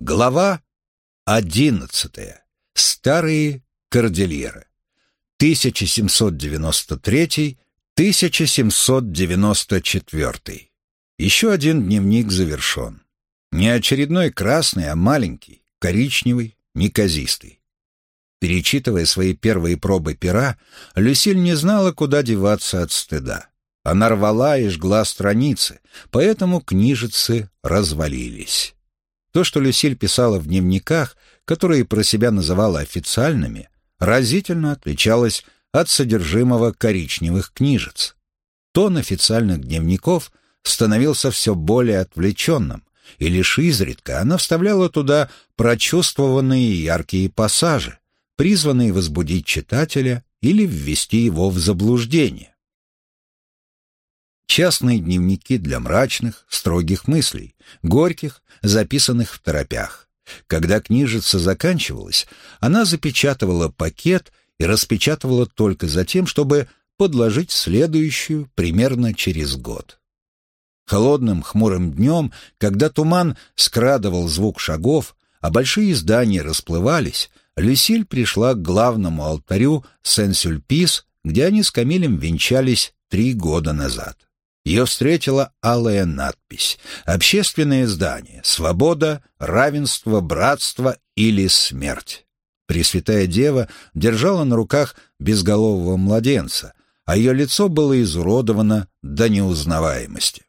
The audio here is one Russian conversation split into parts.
Глава одиннадцатая. Старые кордильеры. 1793-1794. Еще один дневник завершен. Не очередной красный, а маленький, коричневый, неказистый. Перечитывая свои первые пробы пера, Люсиль не знала, куда деваться от стыда. Она рвала и жгла страницы, поэтому книжицы развалились. То, что Люсиль писала в дневниках, которые про себя называла официальными, разительно отличалось от содержимого коричневых книжец. Тон официальных дневников становился все более отвлеченным, и лишь изредка она вставляла туда прочувствованные яркие пассажи, призванные возбудить читателя или ввести его в заблуждение. Частные дневники для мрачных, строгих мыслей, горьких, записанных в торопях. Когда книжица заканчивалась, она запечатывала пакет и распечатывала только за тем, чтобы подложить следующую примерно через год. Холодным хмурым днем, когда туман скрадывал звук шагов, а большие здания расплывались, Люсиль пришла к главному алтарю Сен-Сюльпис, где они с Камилем венчались три года назад. Ее встретила алая надпись «Общественное здание. Свобода, равенство, братство или смерть». Пресвятая Дева держала на руках безголового младенца, а ее лицо было изуродовано до неузнаваемости.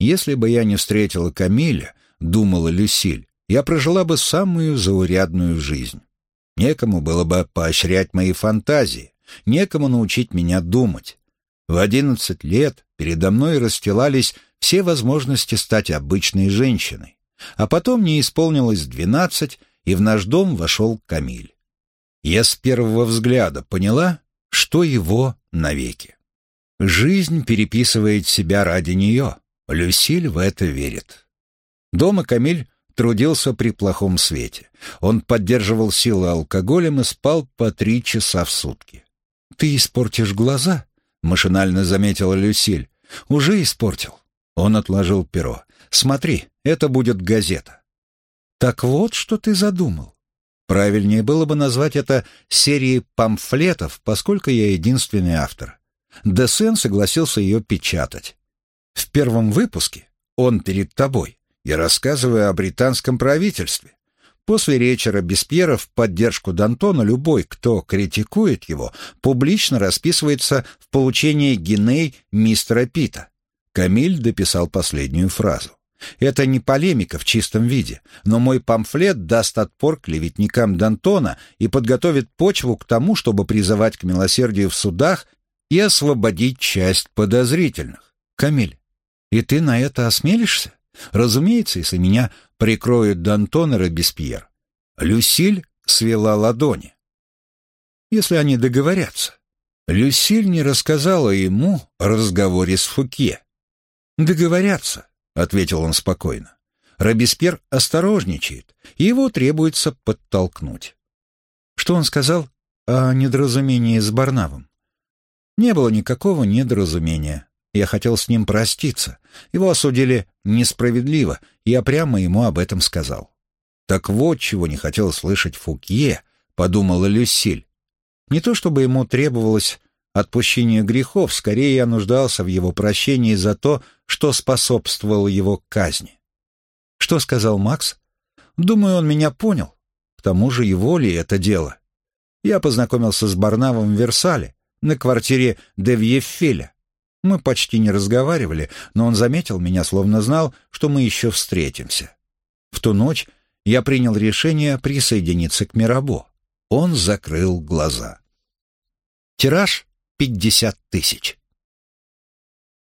«Если бы я не встретила Камиля, — думала Люсиль, — я прожила бы самую заурядную жизнь. Некому было бы поощрять мои фантазии, некому научить меня думать. В одиннадцать лет передо мной расстилались все возможности стать обычной женщиной. А потом мне исполнилось двенадцать, и в наш дом вошел Камиль. Я с первого взгляда поняла, что его навеки. Жизнь переписывает себя ради нее. Люсиль в это верит. Дома Камиль трудился при плохом свете. Он поддерживал силы алкоголем и спал по три часа в сутки. «Ты испортишь глаза?» — машинально заметила Люсиль. «Уже испортил». Он отложил перо. «Смотри, это будет газета». «Так вот, что ты задумал». Правильнее было бы назвать это серией памфлетов, поскольку я единственный автор. Десен согласился ее печатать. В первом выпуске «Он перед тобой» я рассказываю о британском правительстве. После речи Робеспьера в поддержку Д'Антона любой, кто критикует его, публично расписывается в получении геней мистера Пита. Камиль дописал последнюю фразу. Это не полемика в чистом виде, но мой памфлет даст отпор клеветникам Д'Антона и подготовит почву к тому, чтобы призывать к милосердию в судах и освободить часть подозрительных. Камиль, и ты на это осмелишься? Разумеется, если меня прикроют Д'Антон и Робеспьер. Люсиль свела ладони. Если они договорятся. Люсиль не рассказала ему о разговоре с Фуке. «Договорятся», — ответил он спокойно. «Робеспьер осторожничает, и его требуется подтолкнуть». Что он сказал о недоразумении с Барнавом? Не было никакого недоразумения. Я хотел с ним проститься. Его осудили несправедливо, и я прямо ему об этом сказал. «Так вот, чего не хотел слышать Фукье», — подумала Люсиль. Не то чтобы ему требовалось отпущение грехов, скорее я нуждался в его прощении за то, что способствовало его казни. Что сказал Макс? Думаю, он меня понял. К тому же его ли это дело? Я познакомился с Барнавом в Версале, на квартире Девьефеля. Мы почти не разговаривали, но он заметил меня, словно знал, что мы еще встретимся. В ту ночь я принял решение присоединиться к Мирабо. Он закрыл глаза. Тираж — пятьдесят тысяч.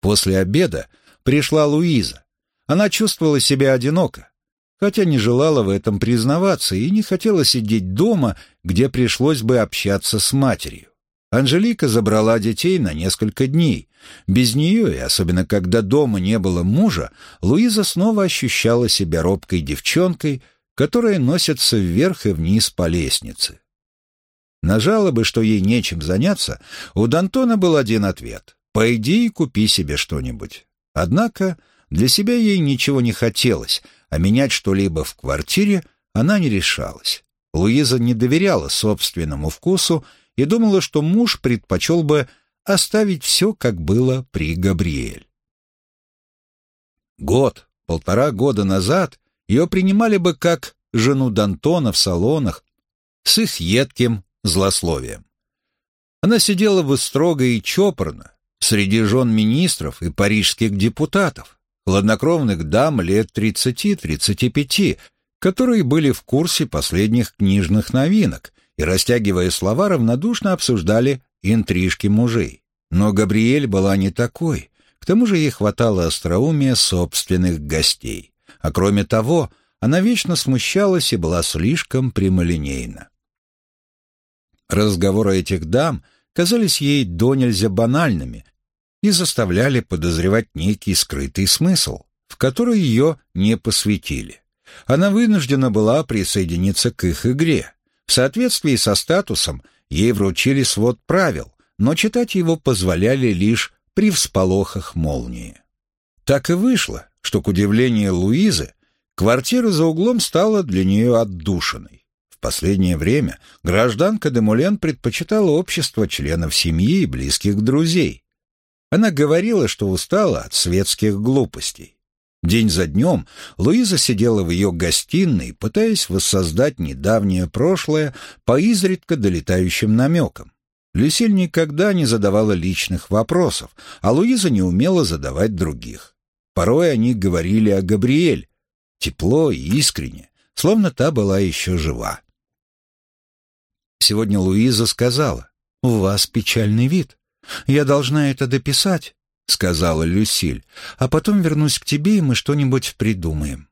После обеда пришла Луиза. Она чувствовала себя одиноко, хотя не желала в этом признаваться и не хотела сидеть дома, где пришлось бы общаться с матерью. Анжелика забрала детей на несколько дней. Без нее, и особенно когда дома не было мужа, Луиза снова ощущала себя робкой девчонкой, которая носится вверх и вниз по лестнице. На жалобы, что ей нечем заняться, у Д'Антона был один ответ — «Пойди и купи себе что-нибудь». Однако Для себя ей ничего не хотелось, а менять что-либо в квартире она не решалась. Луиза не доверяла собственному вкусу и думала, что муж предпочел бы оставить все, как было при Габриэль. Год, полтора года назад ее принимали бы как жену Д'Антона в салонах с их едким злословием. Она сидела бы строго и чопорно среди жен министров и парижских депутатов, хладнокровных дам лет 30-35, которые были в курсе последних книжных новинок и, растягивая слова, равнодушно обсуждали интрижки мужей. Но Габриэль была не такой, к тому же ей хватало остроумия собственных гостей. А кроме того, она вечно смущалась и была слишком прямолинейна. Разговоры этих дам казались ей до нельзя банальными и заставляли подозревать некий скрытый смысл, в который ее не посвятили. Она вынуждена была присоединиться к их игре. В соответствии со статусом ей вручили свод правил, но читать его позволяли лишь при всполохах молнии. Так и вышло, что, к удивлению Луизы, квартира за углом стала для нее отдушиной. В последнее время гражданка Демулен предпочитала общество членов семьи и близких друзей. Она говорила, что устала от светских глупостей. День за днем Луиза сидела в ее гостиной, пытаясь воссоздать недавнее прошлое по изредка долетающим намекам. Люсиль никогда не задавала личных вопросов, а Луиза не умела задавать других. Порой они говорили о Габриэль, тепло и искренне, словно та была еще жива. Сегодня Луиза сказала, «У вас печальный вид. «Я должна это дописать», — сказала Люсиль, «а потом вернусь к тебе, и мы что-нибудь придумаем».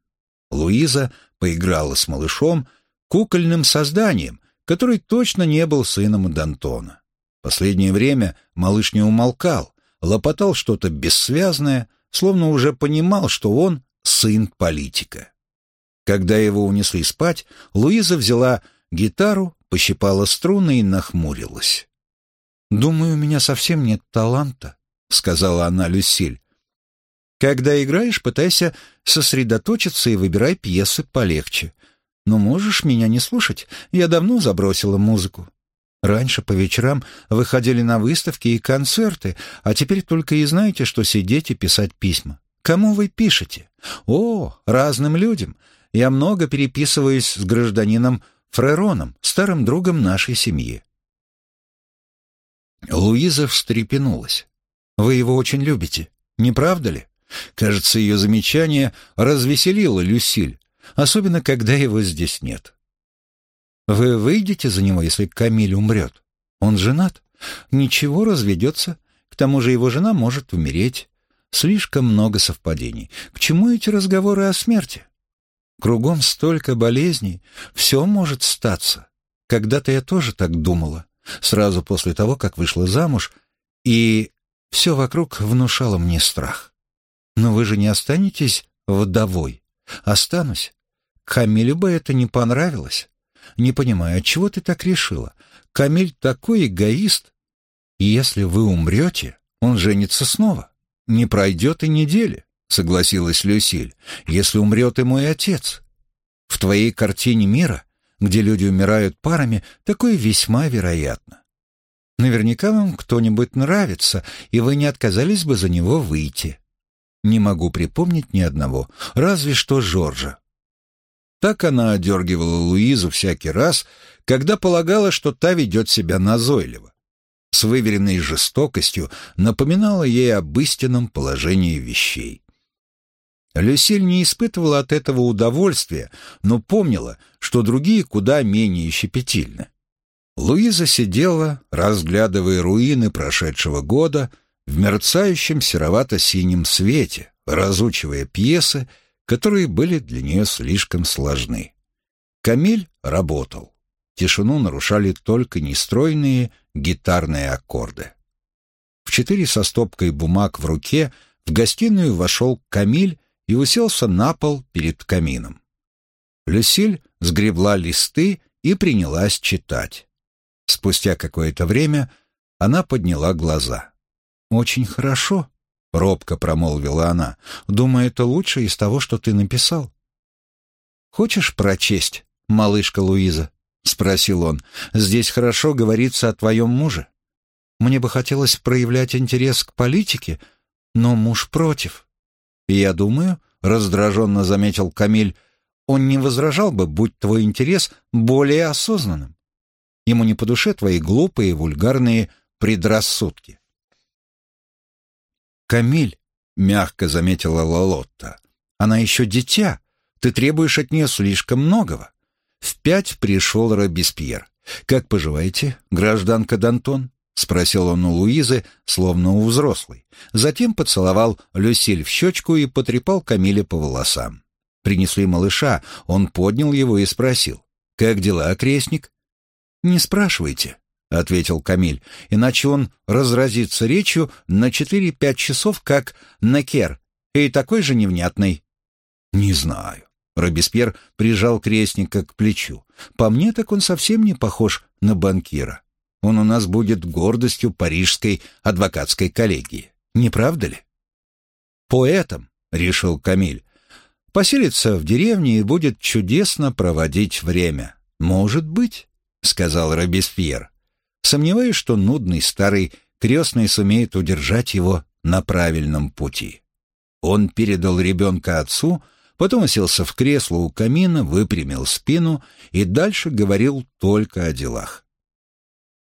Луиза поиграла с малышом, кукольным созданием, который точно не был сыном Д'Антона. Последнее время малыш не умолкал, лопотал что-то бессвязное, словно уже понимал, что он сын политика. Когда его унесли спать, Луиза взяла гитару, пощипала струны и нахмурилась. «Думаю, у меня совсем нет таланта», — сказала она Люсиль. «Когда играешь, пытайся сосредоточиться и выбирай пьесы полегче. Но можешь меня не слушать, я давно забросила музыку. Раньше по вечерам выходили на выставки и концерты, а теперь только и знаете, что сидеть и писать письма. Кому вы пишете? О, разным людям. Я много переписываюсь с гражданином Фрероном, старым другом нашей семьи. Луиза встрепенулась. «Вы его очень любите, не правда ли?» Кажется, ее замечание развеселило Люсиль, особенно когда его здесь нет. «Вы выйдете за него, если Камиль умрет? Он женат? Ничего, разведется. К тому же его жена может умереть. Слишком много совпадений. К чему эти разговоры о смерти? Кругом столько болезней, все может статься. Когда-то я тоже так думала сразу после того, как вышла замуж, и все вокруг внушало мне страх. Но вы же не останетесь вдовой. Останусь. Камилю бы это не понравилось. Не понимаю, отчего ты так решила? Камиль такой эгоист. Если вы умрете, он женится снова. Не пройдет и недели, согласилась Люсиль, если умрет и мой отец. В твоей картине мира где люди умирают парами, такое весьма вероятно. Наверняка вам кто-нибудь нравится, и вы не отказались бы за него выйти. Не могу припомнить ни одного, разве что Жоржа. Так она одергивала Луизу всякий раз, когда полагала, что та ведет себя назойливо. С выверенной жестокостью напоминала ей об истинном положении вещей. Люсиль не испытывала от этого удовольствия, но помнила, что другие куда менее щепетильны. Луиза сидела, разглядывая руины прошедшего года в мерцающем серовато-синем свете, разучивая пьесы, которые были для нее слишком сложны. Камиль работал. Тишину нарушали только нестройные гитарные аккорды. В четыре со стопкой бумаг в руке в гостиную вошел Камиль и уселся на пол перед камином. Люсиль сгребла листы и принялась читать. Спустя какое-то время она подняла глаза. «Очень хорошо», — робко промолвила она. «Думаю, это лучше из того, что ты написал». «Хочешь прочесть, малышка Луиза?» — спросил он. «Здесь хорошо говорится о твоем муже. Мне бы хотелось проявлять интерес к политике, но муж против». «Я думаю», — раздраженно заметил Камиль, «он не возражал бы, будь твой интерес более осознанным. Ему не по душе твои глупые, вульгарные предрассудки». «Камиль», — мягко заметила Лолотта, — «она еще дитя. Ты требуешь от нее слишком многого». В пять пришел Робеспьер. «Как поживаете, гражданка Д'Антон?» — спросил он у Луизы, словно у взрослой. Затем поцеловал Люсиль в щечку и потрепал Камиля по волосам. Принесли малыша, он поднял его и спросил. «Как дела, крестник?» «Не спрашивайте», — ответил Камиль, «иначе он разразится речью на четыре-пять часов, как Накер, и такой же невнятный». «Не знаю». Робеспьер прижал крестника к плечу. «По мне, так он совсем не похож на банкира. Он у нас будет гордостью парижской адвокатской коллегии. Не правда ли?» «Поэтом», — решил Камиль, — «поселится в деревне и будет чудесно проводить время». «Может быть», — сказал Робеспьер. Сомневаюсь, что нудный старый крестный сумеет удержать его на правильном пути. Он передал ребенка отцу, потом уселся в кресло у камина, выпрямил спину и дальше говорил только о делах.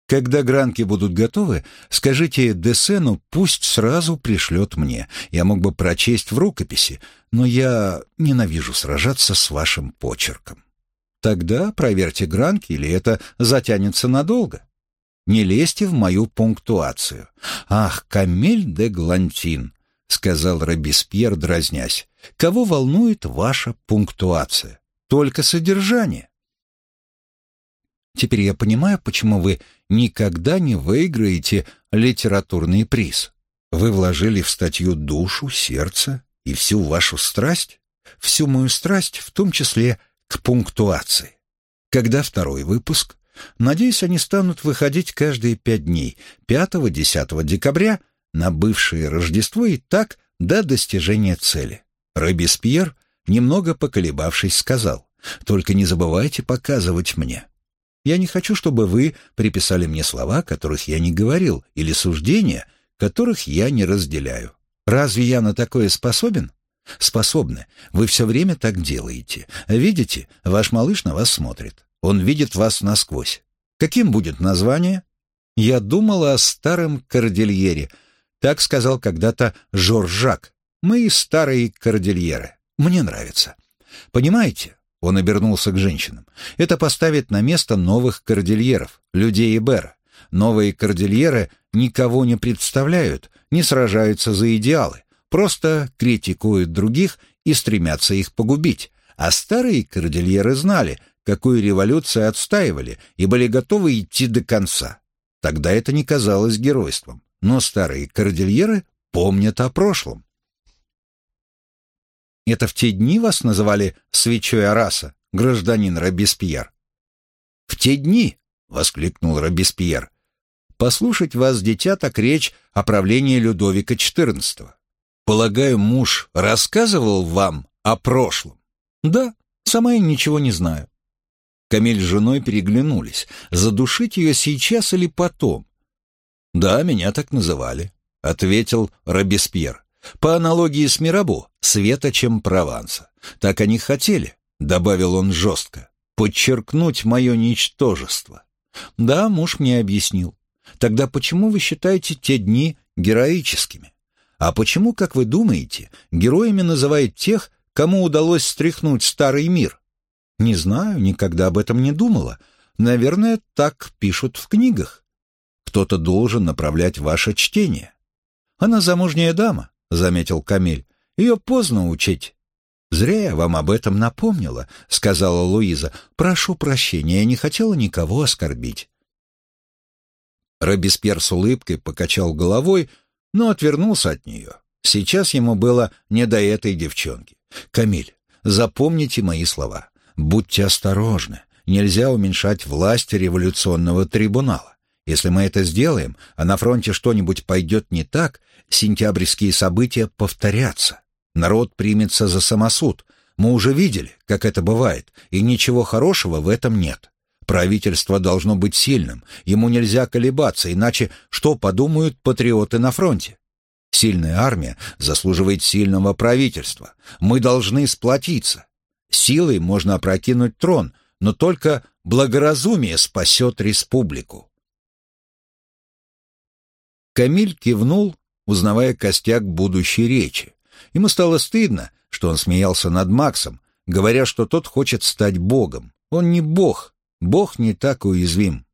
Когда гранки будут готовы, скажите Десену, пусть сразу пришлет мне. Я мог бы прочесть в рукописи, но я ненавижу сражаться с вашим почерком. Тогда проверьте гранки, или это затянется надолго. Не лезьте в мою пунктуацию. Ах, Камиль де Глантин, сказал Робеспьер, дразнясь. Кого волнует ваша пунктуация? Только содержание. Теперь я понимаю, почему вы никогда не выиграете литературный приз. Вы вложили в статью душу, сердце и всю вашу страсть, всю мою страсть, в том числе к пунктуации. Когда второй выпуск? Надеюсь, они станут выходить каждые пять дней, 5-10 декабря, на бывшее Рождество и так до достижения цели. Робеспьер, немного поколебавшись, сказал, «Только не забывайте показывать мне. Я не хочу, чтобы вы приписали мне слова, которых я не говорил, или суждения, которых я не разделяю. Разве я на такое способен? Способны. Вы все время так делаете. Видите, ваш малыш на вас смотрит. Он видит вас насквозь. Каким будет название? Я думала о старом кордильере. Так сказал когда-то Жорж Жак. Мы старые кордильеры. Мне нравится. Понимаете? Он обернулся к женщинам. Это поставит на место новых кордильеров, людей Эбера. Новые кордильеры никого не представляют, не сражаются за идеалы, просто критикуют других и стремятся их погубить. А старые кордильеры знали, какую революцию отстаивали и были готовы идти до конца. Тогда это не казалось геройством, но старые кордильеры помнят о прошлом. Это в те дни вас называли свечой Араса, гражданин Робеспьер? В те дни, — воскликнул Робеспьер, — послушать вас, дитя, так речь о правлении Людовика XIV. Полагаю, муж рассказывал вам о прошлом? Да, сама я ничего не знаю. Камиль с женой переглянулись. Задушить ее сейчас или потом? Да, меня так называли, — ответил Робеспьер. По аналогии с Мирабо, светочем Прованса. Так они хотели, добавил он жестко, подчеркнуть мое ничтожество. Да, муж мне объяснил. Тогда почему вы считаете те дни героическими? А почему, как вы думаете, героями называют тех, кому удалось стряхнуть старый мир? Не знаю, никогда об этом не думала. Наверное, так пишут в книгах. Кто-то должен направлять ваше чтение. Она замужняя дама, — заметил Камиль. «Ее поздно учить». «Зря я вам об этом напомнила», — сказала Луиза. «Прошу прощения, я не хотела никого оскорбить». Робеспьер с улыбкой покачал головой, но отвернулся от нее. Сейчас ему было не до этой девчонки. «Камиль, запомните мои слова. Будьте осторожны. Нельзя уменьшать власть революционного трибунала. Если мы это сделаем, а на фронте что-нибудь пойдет не так, сентябрьские события повторятся. Народ примется за самосуд. Мы уже видели, как это бывает, и ничего хорошего в этом нет. Правительство должно быть сильным, ему нельзя колебаться, иначе что подумают патриоты на фронте? Сильная армия заслуживает сильного правительства. Мы должны сплотиться. Силой можно опрокинуть трон, но только благоразумие спасет республику. Камиль кивнул, узнавая костяк будущей речи. Ему стало стыдно, что он смеялся над Максом, говоря, что тот хочет стать богом. Он не бог, бог не так уязвим.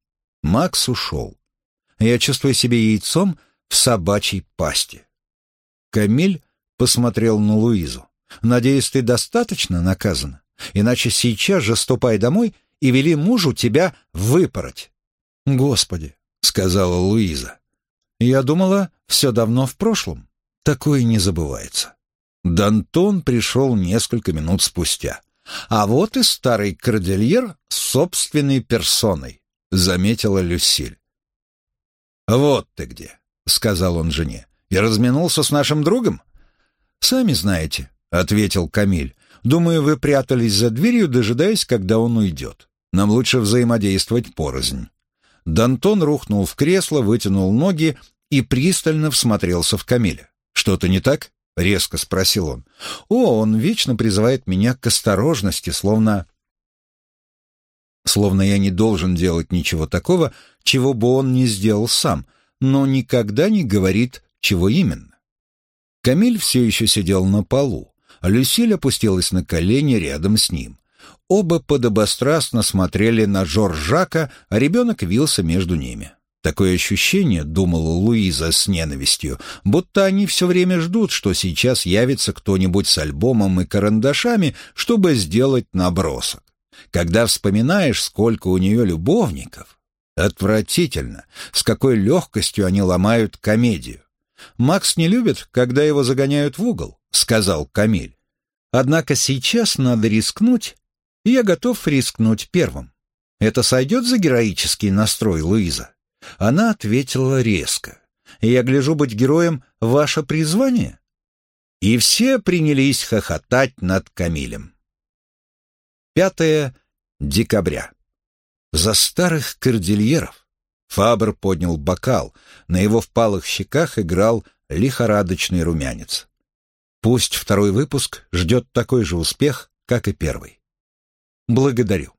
Макс ушел. Я чувствую себя яйцом в собачьей пасти. Камиль посмотрел на Луизу. «Надеюсь, ты достаточно наказана? Иначе сейчас же ступай домой и вели мужу тебя выпороть». «Господи», — сказала Луиза, — «я думала, все давно в прошлом. Такое не забывается». Дантон пришел несколько минут спустя. «А вот и старый кордильер с собственной персоной», — заметила Люсиль. «Вот ты где», — сказал он жене. «И разминулся с нашим другом?» «Сами знаете», — ответил Камиль. «Думаю, вы прятались за дверью, дожидаясь, когда он уйдет. Нам лучше взаимодействовать порознь». Дантон рухнул в кресло, вытянул ноги и пристально всмотрелся в Камиля. «Что-то не так?» — резко спросил он. «О, он вечно призывает меня к осторожности, словно...» Словно я не должен делать ничего такого, чего бы он не сделал сам, но никогда не говорит, чего именно. Камиль все еще сидел на полу, а Люсиль опустилась на колени рядом с ним. Оба подобострастно смотрели на Жоржака, а ребенок вился между ними. Такое ощущение, думала Луиза с ненавистью, будто они все время ждут, что сейчас явится кто-нибудь с альбомом и карандашами, чтобы сделать набросок. Когда вспоминаешь, сколько у нее любовников, отвратительно, с какой легкостью они ломают комедию. «Макс не любит, когда его загоняют в угол», — сказал Камиль. «Однако сейчас надо рискнуть, и я готов рискнуть первым. Это сойдет за героический настрой, Луиза?» Она ответила резко. «Я гляжу быть героем — ваше призвание?» И все принялись хохотать над Камилем. 5 декабря. За старых кордильеров. Фабр поднял бокал, на его впалых щеках играл лихорадочный румянец. Пусть второй выпуск ждет такой же успех, как и первый. Благодарю.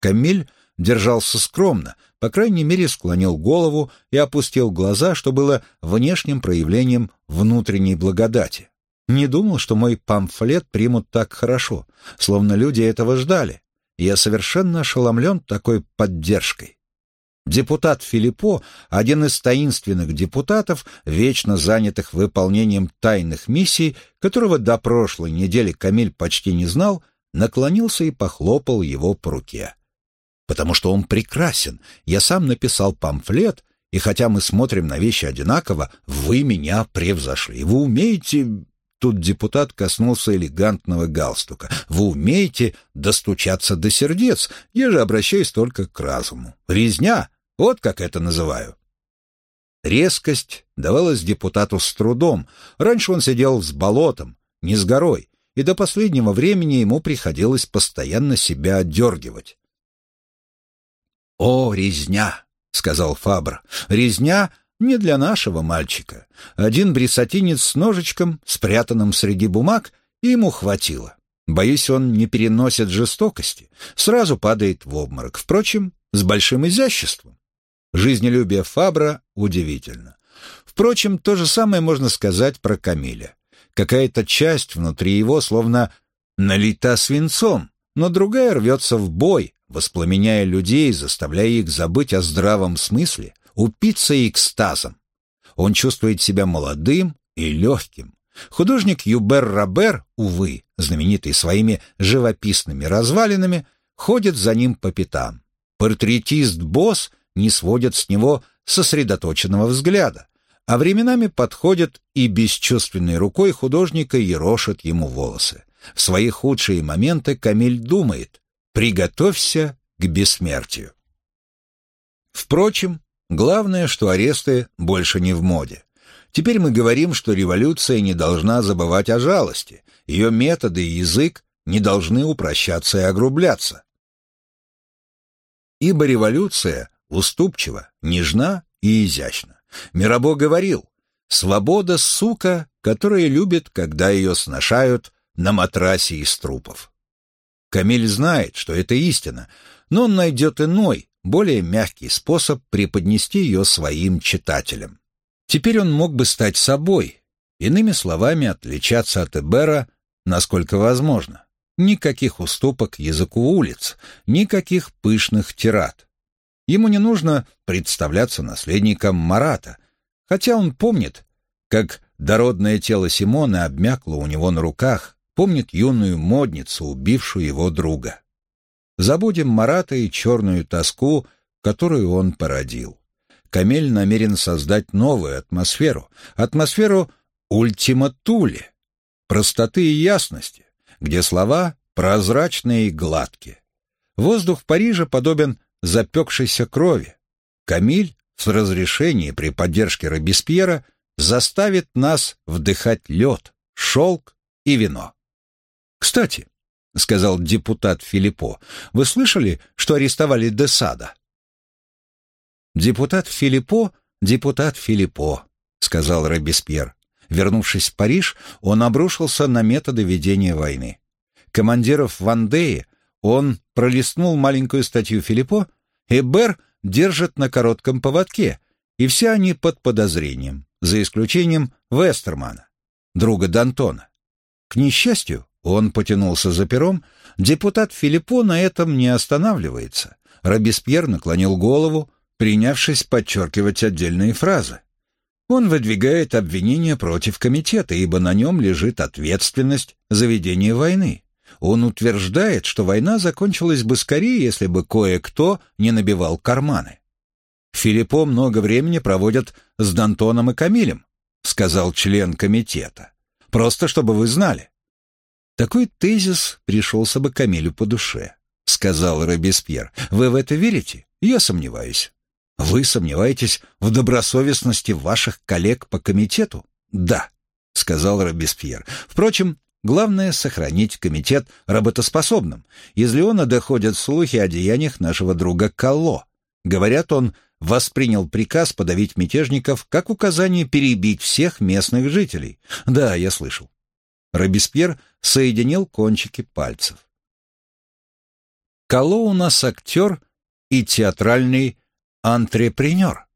Камиль держался скромно, по крайней мере склонил голову и опустил глаза, что было внешним проявлением внутренней благодати. Не думал, что мой памфлет примут так хорошо, словно люди этого ждали. Я совершенно ошеломлен такой поддержкой. Депутат Филиппо, один из таинственных депутатов, вечно занятых выполнением тайных миссий, которого до прошлой недели Камиль почти не знал, наклонился и похлопал его по руке потому что он прекрасен. Я сам написал памфлет, и хотя мы смотрим на вещи одинаково, вы меня превзошли. Вы умеете...» Тут депутат коснулся элегантного галстука. «Вы умеете достучаться до сердец. Я же обращаюсь только к разуму. Резня, вот как это называю». Резкость давалась депутату с трудом. Раньше он сидел с болотом, не с горой, и до последнего времени ему приходилось постоянно себя отдергивать. «О, резня!» — сказал Фабр. «Резня не для нашего мальчика. Один брисотинец с ножичком, спрятанным среди бумаг, и ему хватило. Боюсь, он не переносит жестокости, сразу падает в обморок. Впрочем, с большим изяществом. Жизнелюбие Фабра удивительно. Впрочем, то же самое можно сказать про Камиля. Какая-то часть внутри его словно налита свинцом, но другая рвется в бой, воспламеняя людей, заставляя их забыть о здравом смысле, упиться экстазом. Он чувствует себя молодым и легким. Художник Юбер Робер, увы, знаменитый своими живописными развалинами, ходит за ним по пятам. Портретист-босс не сводит с него сосредоточенного взгляда, а временами подходит и бесчувственной рукой художника ерошит ему волосы. В свои худшие моменты Камиль думает, Приготовься к бессмертию. Впрочем, Главное, что аресты больше не в моде. Теперь мы говорим, что революция не должна забывать о жалости, ее методы и язык не должны упрощаться и огрубляться. Ибо революция уступчива, нежна и изящна. Мирабо говорил, «Свобода, сука, которая любит, когда ее сношают на матрасе из трупов». Камиль знает, что это истина, но он найдет иной, более мягкий способ преподнести ее своим читателям. Теперь он мог бы стать собой, иными словами, отличаться от Эбера, насколько возможно. Никаких уступок языку улиц, никаких пышных тират. Ему не нужно представляться наследником Марата, хотя он помнит, как дородное тело Симоны обмякло у него на руках, помнит юную модницу, убившую его друга. Забудем Марата и черную тоску, которую он породил. Камель намерен создать новую атмосферу, атмосферу ультиматули, простоты и ясности, где слова прозрачные и гладкие. Воздух в Париже подобен запекшейся крови. Камиль с разрешения при поддержке Робеспьера заставит нас вдыхать лед, шелк и вино. Кстати, — сказал депутат Филиппо. «Вы слышали, что арестовали Десада?» «Депутат Филиппо, депутат Филиппо», — сказал Робеспьер. Вернувшись в Париж, он обрушился на методы ведения войны. Командиров Вандеи он пролистнул маленькую статью Филиппо, и Бер держит на коротком поводке, и все они под подозрением, за исключением Вестермана, друга Д'Антона. К несчастью, он потянулся за пером. Депутат Филиппо на этом не останавливается. Робеспьер наклонил голову, принявшись подчеркивать отдельные фразы. Он выдвигает обвинения против комитета, ибо на нем лежит ответственность за ведение войны. Он утверждает, что война закончилась бы скорее, если бы кое-кто не набивал карманы. Филиппо много времени проводят с Дантоном и Камилем, сказал член комитета. Просто чтобы вы знали. Такой тезис пришелся бы Камилю по душе, сказал Робеспьер. Вы в это верите? Я сомневаюсь. Вы сомневаетесь в добросовестности ваших коллег по комитету? Да, сказал Робеспьер. Впрочем, главное сохранить комитет работоспособным. Из Леона доходят слухи о деяниях нашего друга Калло. Говорят, он воспринял приказ подавить мятежников как указание перебить всех местных жителей. Да, я слышал. Робеспьер соединил кончики пальцев. Кало у нас актер и театральный антрепренер.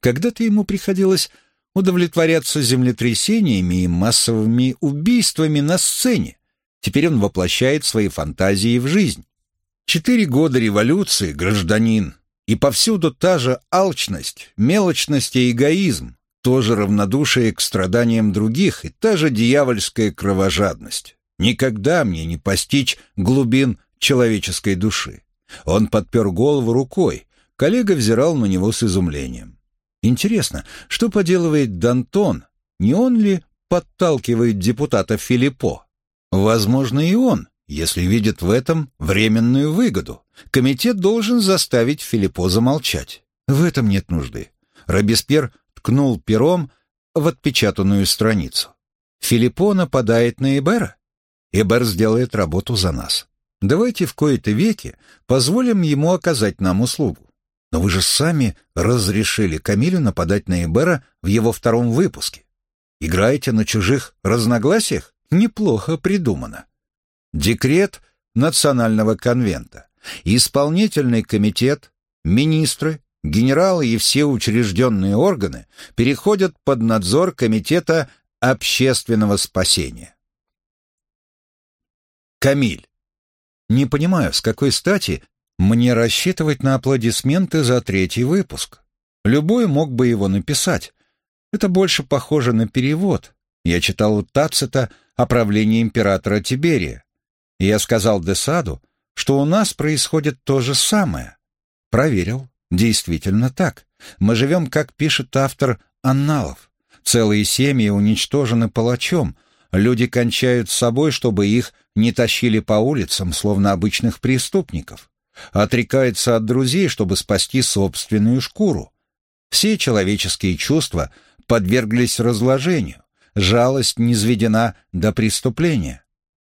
Когда-то ему приходилось удовлетворяться землетрясениями и массовыми убийствами на сцене. Теперь он воплощает свои фантазии в жизнь. Четыре года революции, гражданин, и повсюду та же алчность, мелочность и эгоизм, тоже равнодушие к страданиям других и та же дьявольская кровожадность. Никогда мне не постичь глубин человеческой души. Он подпер голову рукой. Коллега взирал на него с изумлением. Интересно, что поделывает Дантон? Не он ли подталкивает депутата Филиппо? Возможно, и он, если видит в этом временную выгоду. Комитет должен заставить Филиппо замолчать. В этом нет нужды. Робеспьер ткнул пером в отпечатанную страницу. Филиппо нападает на Эбера? Эбер сделает работу за нас. Давайте в кои-то веки позволим ему оказать нам услугу. Но вы же сами разрешили Камилю нападать на Эбера в его втором выпуске. Играете на чужих разногласиях? Неплохо придумано. Декрет Национального конвента. Исполнительный комитет, министры, генералы и все учрежденные органы переходят под надзор Комитета общественного спасения. Камиль. Не понимаю, с какой стати мне рассчитывать на аплодисменты за третий выпуск. Любой мог бы его написать. Это больше похоже на перевод. Я читал у Тацита о правлении императора Тиберия. И я сказал Десаду, что у нас происходит то же самое. Проверил. Действительно так. Мы живем, как пишет автор анналов. Целые семьи уничтожены палачом. Люди кончают с собой, чтобы их не тащили по улицам, словно обычных преступников. Отрекаются от друзей, чтобы спасти собственную шкуру. Все человеческие чувства подверглись разложению, жалость низведена до преступления.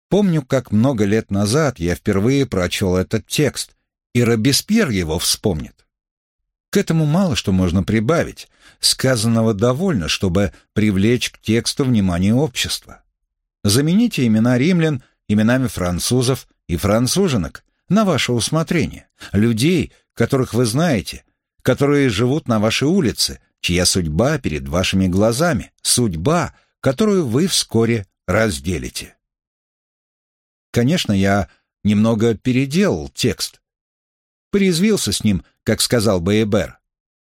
Помню, как много лет назад я впервые прочел этот текст, и Робеспьер его вспомнит. К этому мало что можно прибавить. Сказанного довольно, чтобы привлечь к тексту внимание общества. Замените имена римлян именами французов и француженок на ваше усмотрение. Людей, которых вы знаете, которые живут на вашей улице, чья судьба перед вашими глазами, судьба, которую вы вскоре разделите. Конечно, я немного переделал текст. Порезвился с ним, как сказал Бейбер.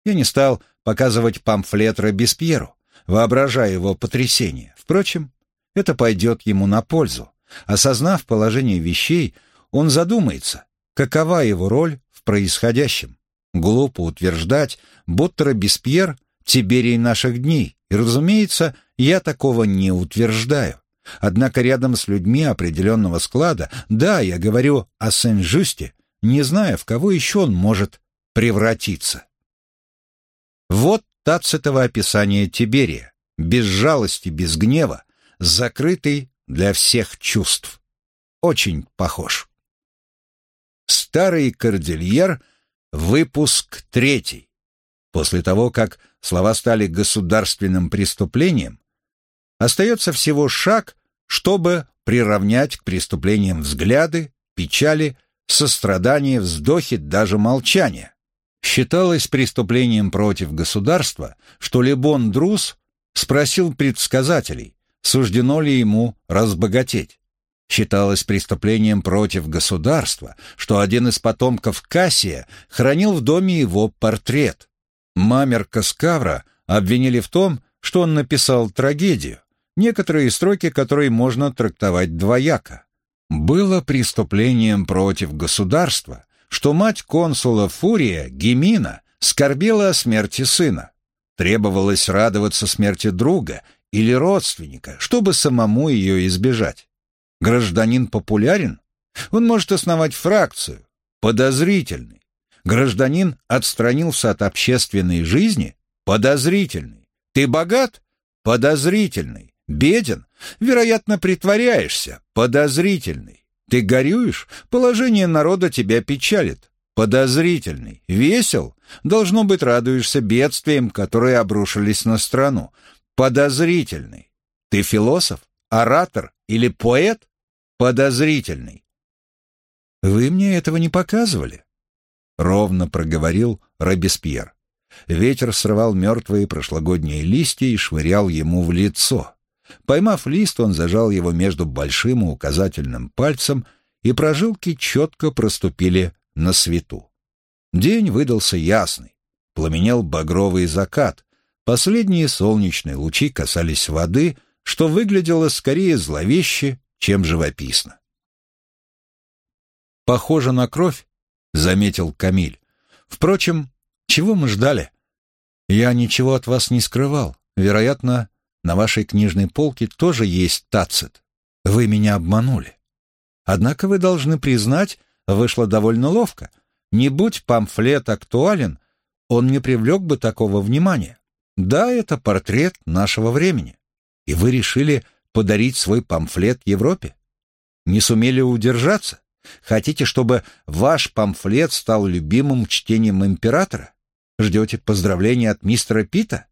Я не стал показывать памфлет Робеспьеру, воображая его потрясение. Впрочем, это пойдет ему на пользу. Осознав положение вещей, он задумается, какова его роль в происходящем. Глупо утверждать, будто Робеспьер — Тиберий наших дней, и, разумеется, я такого не утверждаю. Однако рядом с людьми определенного склада, да, я говорю о Сен-Жюсте, не зная, в кого еще он может превратиться. Вот тацитово описание Тиберия, без жалости, без гнева, закрытый для всех чувств. Очень похож. Старый кордильер, выпуск третий. После того, как слова стали государственным преступлением, остается всего шаг, чтобы приравнять к преступлениям взгляды, печали, сострадание, вздохи, даже молчание. Считалось преступлением против государства, что Лебон Друз спросил предсказателей, суждено ли ему разбогатеть. Считалось преступлением против государства, что один из потомков Кассия хранил в доме его портрет. Мамер Каскавра обвинили в том, что он написал трагедию, некоторые строки которой можно трактовать двояко. Было преступлением против государства, что мать консула Фурия, Гемина, скорбела о смерти сына. Требовалось радоваться смерти друга или родственника, чтобы самому ее избежать. Гражданин популярен? Он может основать фракцию. Подозрительный. Гражданин отстранился от общественной жизни? Подозрительный. Ты богат? Подозрительный. Беден? Вероятно, притворяешься. Подозрительный. Ты горюешь? Положение народа тебя печалит. Подозрительный. Весел? Должно быть, радуешься бедствиям, которые обрушились на страну подозрительный. Ты философ, оратор или поэт? Подозрительный. Вы мне этого не показывали? Ровно проговорил Робеспьер. Ветер срывал мертвые прошлогодние листья и швырял ему в лицо. Поймав лист, он зажал его между большим и указательным пальцем, и прожилки четко проступили на свету. День выдался ясный, пламенел багровый закат, Последние солнечные лучи касались воды, что выглядело скорее зловеще, чем живописно. «Похоже на кровь», — заметил Камиль. «Впрочем, чего мы ждали? Я ничего от вас не скрывал. Вероятно, на вашей книжной полке тоже есть тацит. Вы меня обманули. Однако вы должны признать, вышло довольно ловко. Не будь памфлет актуален, он не привлек бы такого внимания. Да, это портрет нашего времени. И вы решили подарить свой памфлет Европе? Не сумели удержаться? Хотите, чтобы ваш памфлет стал любимым чтением императора? Ждете поздравления от мистера Пита?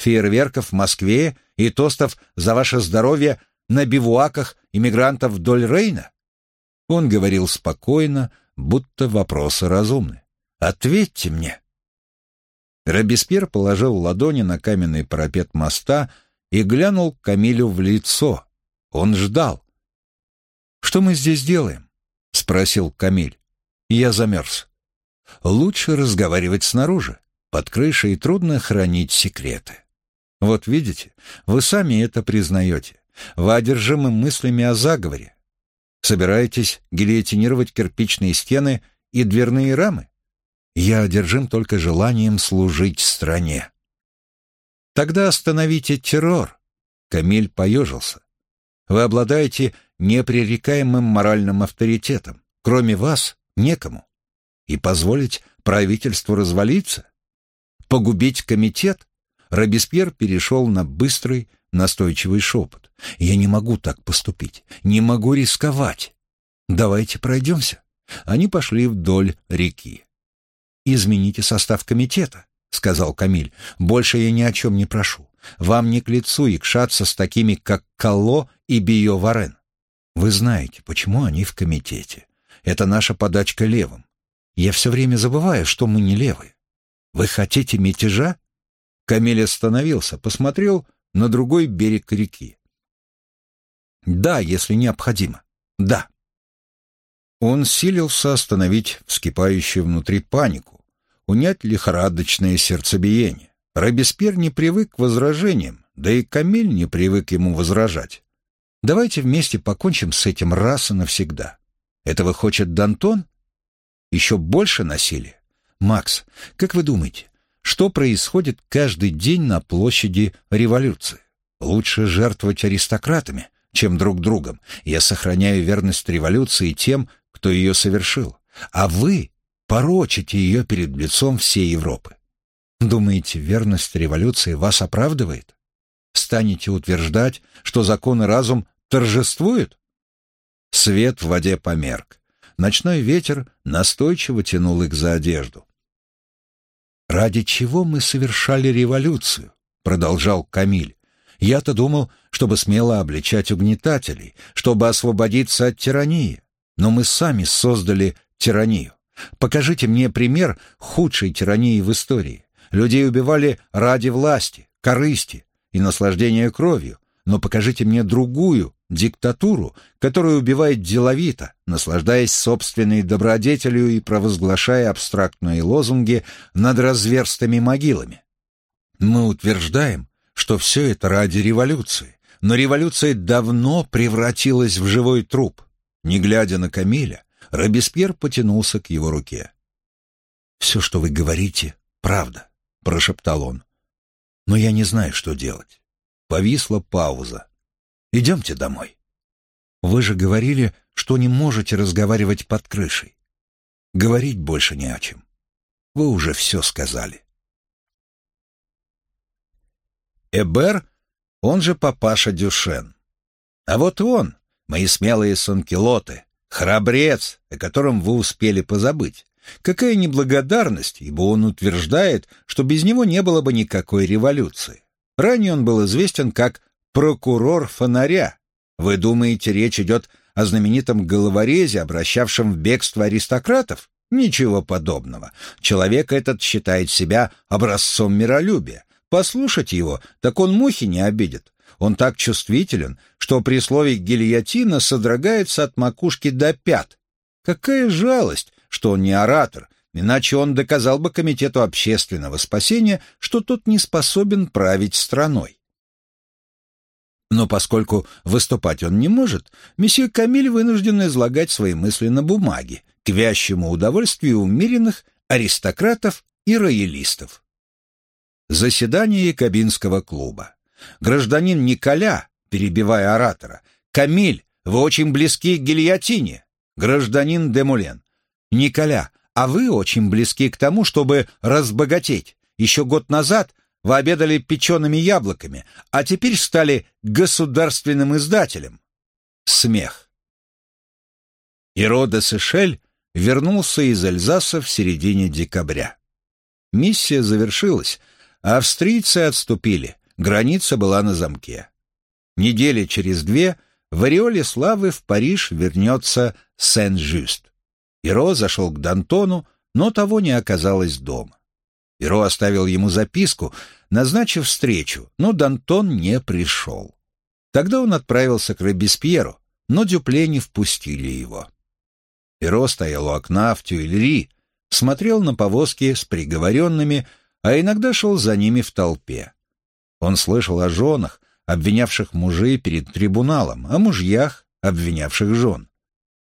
Фейерверков в Москве и тостов за ваше здоровье на бивуаках иммигрантов вдоль Рейна? Он говорил спокойно, будто вопросы разумны. Ответьте мне. Робеспьер положил ладони на каменный парапет моста и глянул Камилю в лицо. Он ждал. «Что мы здесь делаем?» — спросил Камиль. «Я замерз. Лучше разговаривать снаружи. Под крышей трудно хранить секреты. Вот видите, вы сами это признаете. Вы одержимы мыслями о заговоре. Собираетесь гильотинировать кирпичные стены и дверные рамы? Я одержим только желанием служить стране. Тогда остановите террор. Камиль поежился. Вы обладаете непререкаемым моральным авторитетом. Кроме вас, некому. И позволить правительству развалиться? Погубить комитет? Робеспьер перешел на быстрый, настойчивый шепот. «Я не могу так поступить, не могу рисковать. Давайте пройдемся». Они пошли вдоль реки. «Измените состав комитета», — сказал Камиль. «Больше я ни о чем не прошу. Вам не к лицу икшаться с такими, как Калло и Био Варен. Вы знаете, почему они в комитете. Это наша подачка левым. Я все время забываю, что мы не левые. Вы хотите мятежа?» Камиль остановился, посмотрел на другой берег реки. «Да, если необходимо. Да». Он силился остановить вскипающую внутри панику, унять лихорадочное сердцебиение. Робеспьер не привык к возражениям, да и Камиль не привык ему возражать. Давайте вместе покончим с этим раз и навсегда. Этого хочет Дантон? Еще больше насилия? Макс, как вы думаете, что происходит каждый день на площади революции? Лучше жертвовать аристократами, чем друг другом. Я сохраняю верность революции тем, кто ее совершил. А вы порочите ее перед лицом всей Европы. Думаете, верность революции вас оправдывает? Станете утверждать, что закон и разум торжествуют? Свет в воде померк. Ночной ветер настойчиво тянул их за одежду. «Ради чего мы совершали революцию?» — продолжал Камиль. «Я-то думал, чтобы смело обличать угнетателей, чтобы освободиться от тирании. Но мы сами создали тиранию. Покажите мне пример худшей тирании в истории. Людей убивали ради власти, корысти и наслаждения кровью. Но покажите мне другую диктатуру, которая убивает деловито, наслаждаясь собственной добродетелью и провозглашая абстрактные лозунги над разверстыми могилами. Мы утверждаем, что все это ради революции, но революция давно превратилась в живой труп. Не глядя на Камиля, Робеспьер потянулся к его руке. «Все, что вы говорите, правда», — прошептал он. «Но я не знаю, что делать». Повисла пауза. «Идемте домой». «Вы же говорили, что не можете разговаривать под крышей. Говорить больше не о чем. Вы уже все сказали». Эбер, он же папаша Дюшен. А вот он, мои смелые сонкилоты, храбрец, о котором вы успели позабыть. Какая неблагодарность, ибо он утверждает, что без него не было бы никакой революции. Ранее он был известен как прокурор фонаря. Вы думаете, речь идет о знаменитом головорезе, обращавшем в бегство аристократов? Ничего подобного. Человек этот считает себя образцом миролюбия. Послушать его, так он мухи не обидит. Он так чувствителен, что при слове «гильотина» содрогается от макушки до пят. Какая жалость, что он не оратор, иначе он доказал бы Комитету общественного спасения, что тот не способен править страной. Но поскольку выступать он не может, месье Камиль вынужден излагать свои мысли на бумаге, к вящему удовольствию умеренных аристократов и роялистов. Заседание Кабинского клуба. Гражданин Николя, перебивая оратора, «Камиль, вы очень близки к гильотине». Гражданин Демулен, «Николя, а вы очень близки к тому, чтобы разбогатеть. Еще год назад вы обедали печеными яблоками, а теперь стали государственным издателем». Смех. Иро де Сешель вернулся из Эльзаса в середине декабря. Миссия завершилась, а австрийцы отступили, Граница была на замке. Недели через две в ореоле славы в Париж вернется Сен-Жюст. Иро зашел к Д'Антону, но того не оказалось дома. Иро оставил ему записку, назначив встречу, но Д'Антон не пришел. Тогда он отправился к Робеспьеру, но Дюпле не впустили его. Иро стоял у окна в Тюильри, смотрел на повозки с приговоренными, а иногда шел за ними в толпе. Он слышал о женах, обвинявших мужей перед трибуналом, о мужьях, обвинявших жен,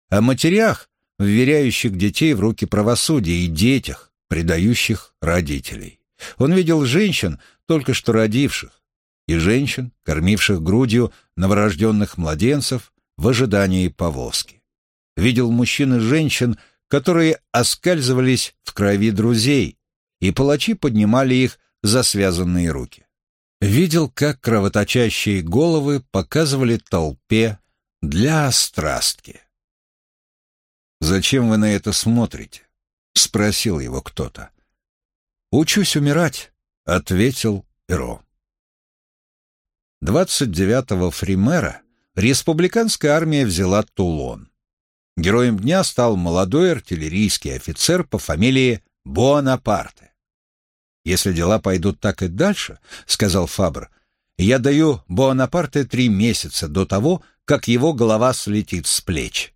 о матерях, вверяющих детей в руки правосудия, и детях, предающих родителей. Он видел женщин, только что родивших, и женщин, кормивших грудью новорожденных младенцев в ожидании повозки. Видел мужчин и женщин, которые оскальзывались в крови друзей, и палачи поднимали их за связанные руки. Видел, как кровоточащие головы показывали толпе для острастки. «Зачем вы на это смотрите?» — спросил его кто-то. «Учусь умирать», — ответил Эро. 29-го Фримера республиканская армия взяла Тулон. Героем дня стал молодой артиллерийский офицер по фамилии Буанапарте. «Если дела пойдут так и дальше», — сказал Фабр, — «я даю Буанапарте три месяца до того, как его голова слетит с плеч».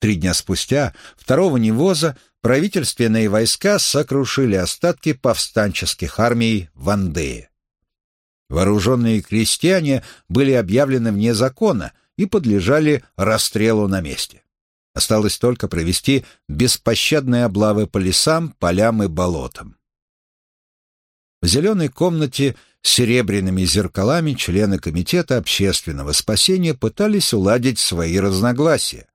Три дня спустя, второго Невоза, правительственные войска сокрушили остатки повстанческих армий в Андее. Вооруженные крестьяне были объявлены вне закона и подлежали расстрелу на месте. Осталось только провести беспощадные облавы по лесам, полям и болотам. В зеленой комнате с серебряными зеркалами члены Комитета общественного спасения пытались уладить свои разногласия.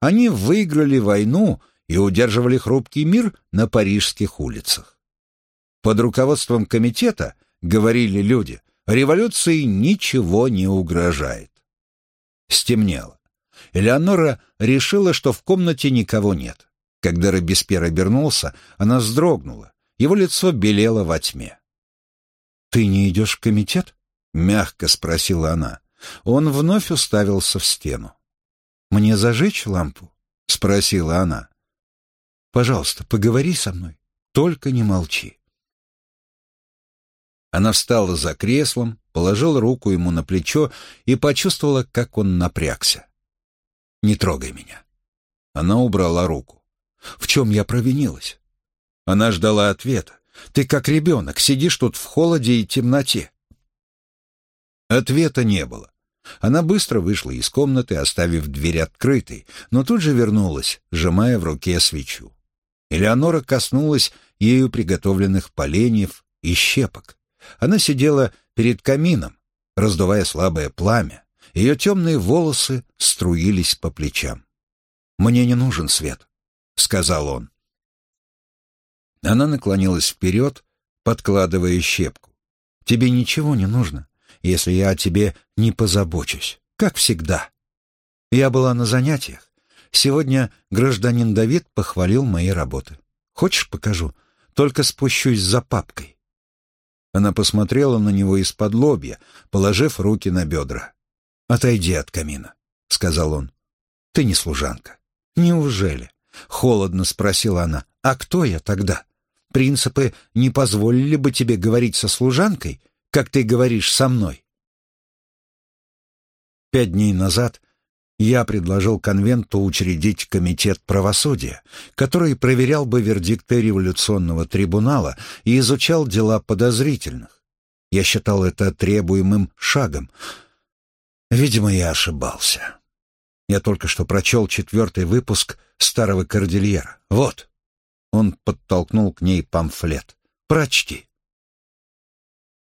Они выиграли войну и удерживали хрупкий мир на парижских улицах. Под руководством комитета, говорили люди, революции ничего не угрожает. Стемнело. Элеонора решила, что в комнате никого нет. Когда Робеспьер обернулся, она вздрогнула. Его лицо белело во тьме. «Ты не идешь в комитет?» — мягко спросила она. Он вновь уставился в стену. «Мне зажечь лампу?» — спросила она. «Пожалуйста, поговори со мной, только не молчи». Она встала за креслом, положила руку ему на плечо и почувствовала, как он напрягся. «Не трогай меня». Она убрала руку. «В чем я провинилась?» Она ждала ответа. «Ты как ребенок, сидишь тут в холоде и темноте». Ответа не было. Она быстро вышла из комнаты, оставив дверь открытой, но тут же вернулась, сжимая в руке свечу. Элеонора коснулась ею приготовленных поленьев и щепок. Она сидела перед камином, раздувая слабое пламя. Ее темные волосы струились по плечам. «Мне не нужен свет», — сказал он. Она наклонилась вперед, подкладывая щепку. «Тебе ничего не нужно, если я о тебе не позабочусь, как всегда. Я была на занятиях. Сегодня гражданин Давид похвалил мои работы. Хочешь, покажу? Только спущусь за папкой». Она посмотрела на него из-под лобья, положив руки на бедра. «Отойди от камина», — сказал он. «Ты не служанка». «Неужели?» — холодно спросила она. «А кто я тогда? Принципы не позволили бы тебе говорить со служанкой, как ты говоришь со мной?» Пять дней назад я предложил конвенту учредить комитет правосудия, который проверял бы вердикты революционного трибунала и изучал дела подозрительных. Я считал это требуемым шагом. Видимо, я ошибался. Я только что прочел четвертый выпуск «Старого кордильера». Вот. Он подтолкнул к ней памфлет. «Прочти».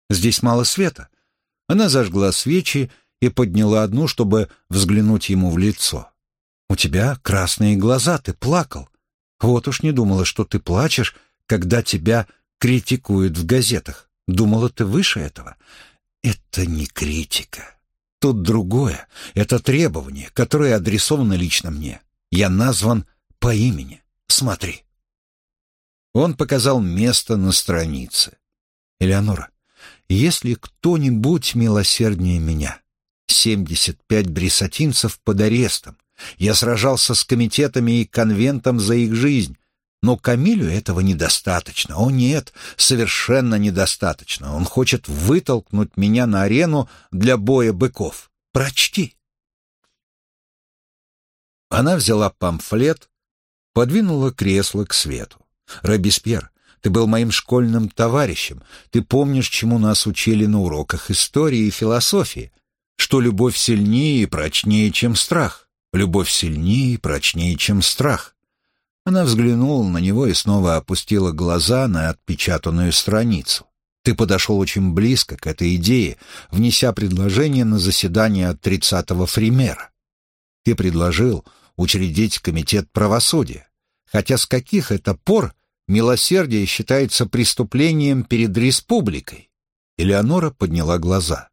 Здесь мало света. Она зажгла свечи и подняла одну, чтобы взглянуть ему в лицо. «У тебя красные глаза, ты плакал. Вот уж не думала, что ты плачешь, когда тебя критикуют в газетах. Думала, ты выше этого. Это не критика. Тут другое. Это требование, которое адресовано лично мне. Я назван по имени. Смотри». Он показал место на странице. «Элеонора, если кто-нибудь милосерднее меня, 75 брисатинцев под арестом. Я сражался с комитетами и конвентом за их жизнь. Но Камилю этого недостаточно. О нет, совершенно недостаточно. Он хочет вытолкнуть меня на арену для боя быков. Прочти. Она взяла памфлет, подвинула кресло к свету. «Робеспьер, ты был моим школьным товарищем. Ты помнишь, чему нас учили на уроках истории и философии что любовь сильнее и прочнее, чем страх. Любовь сильнее и прочнее, чем страх. Она взглянула на него и снова опустила глаза на отпечатанную страницу. Ты подошел очень близко к этой идее, внеся предложение на заседание от 30-го Фримера. Ты предложил учредить комитет правосудия, хотя с каких это пор милосердие считается преступлением перед республикой. Элеонора подняла глаза.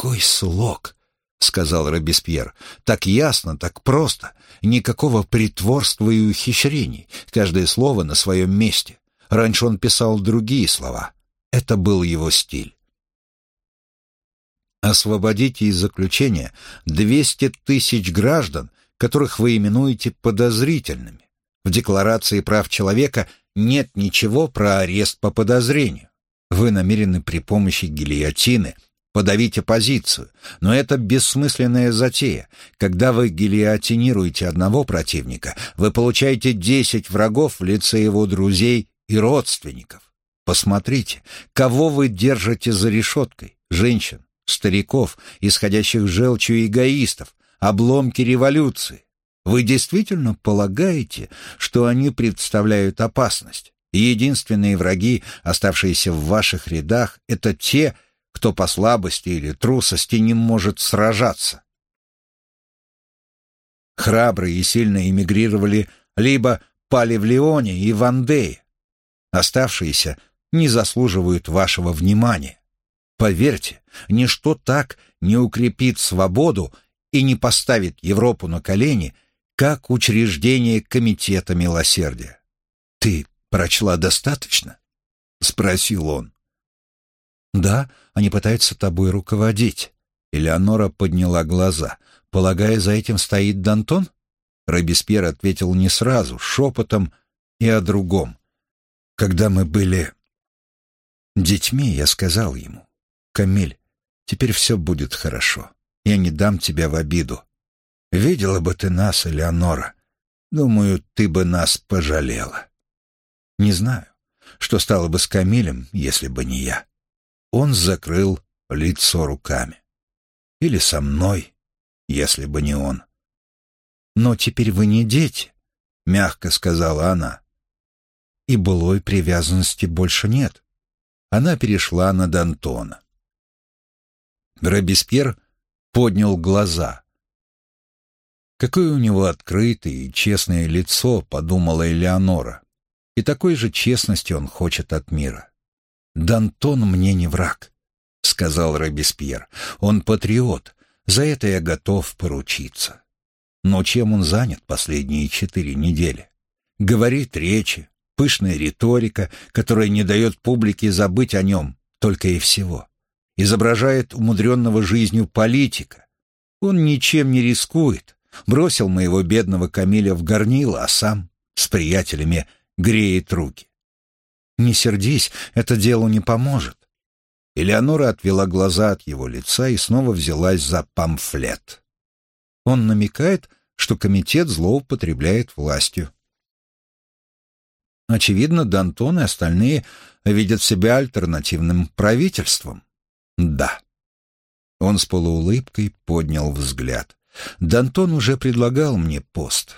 «Какой слог!» — сказал Робеспьер. «Так ясно, так просто. Никакого притворства и ухищрений. Каждое слово на своем месте. Раньше он писал другие слова. Это был его стиль. Освободите из заключения 200 тысяч граждан, которых вы именуете подозрительными. В Декларации прав человека нет ничего про арест по подозрению. Вы намерены при помощи гильотины подавить оппозицию, но это бессмысленная затея. Когда вы гильотинируете одного противника, вы получаете 10 врагов в лице его друзей и родственников. Посмотрите, кого вы держите за решеткой? Женщин, стариков, исходящих желчью эгоистов, обломки революции. Вы действительно полагаете, что они представляют опасность? Единственные враги, оставшиеся в ваших рядах, это те, кто по слабости или трусости не может сражаться. Храбрые и сильно эмигрировали либо пали в Лионе и Вандее, Оставшиеся не заслуживают вашего внимания. Поверьте, ничто так не укрепит свободу и не поставит Европу на колени, как учреждение Комитета Милосердия. «Ты прочла достаточно?» — спросил он. «Да, они пытаются тобой руководить». Элеонора подняла глаза. «Полагая, за этим стоит Дантон?» Робеспьер ответил не сразу, шепотом и о другом. Когда мы были детьми, я сказал ему, «Камиль, теперь все будет хорошо. Я не дам тебя в обиду. Видела бы ты нас, Элеонора. Думаю, ты бы нас пожалела. Не знаю, что стало бы с Камилем, если бы не я. Он закрыл лицо руками. Или со мной, если бы не он. «Но теперь вы не дети», — мягко сказала она и былой привязанности больше нет. Она перешла на Д'Антона. Робеспьер поднял глаза. «Какое у него открытое и честное лицо», — подумала Элеонора. «И такой же честности он хочет от мира». «Д'Антон мне не враг», — сказал Робеспьер. «Он патриот, за это я готов поручиться». Но чем он занят последние четыре недели? Говорит речи, пышная риторика, которая не дает публике забыть о нем, только и всего. Изображает умудренного жизнью политика. Он ничем не рискует. Бросил моего бедного Камиля в горнило, а сам с приятелями греет руки. «Не сердись, это делу не поможет». Элеонора отвела глаза от его лица и снова взялась за памфлет. Он намекает, что комитет злоупотребляет властью. Очевидно, Д'Антон и остальные видят себя альтернативным правительством. Да. Он с полуулыбкой поднял взгляд. Д'Антон уже предлагал мне пост.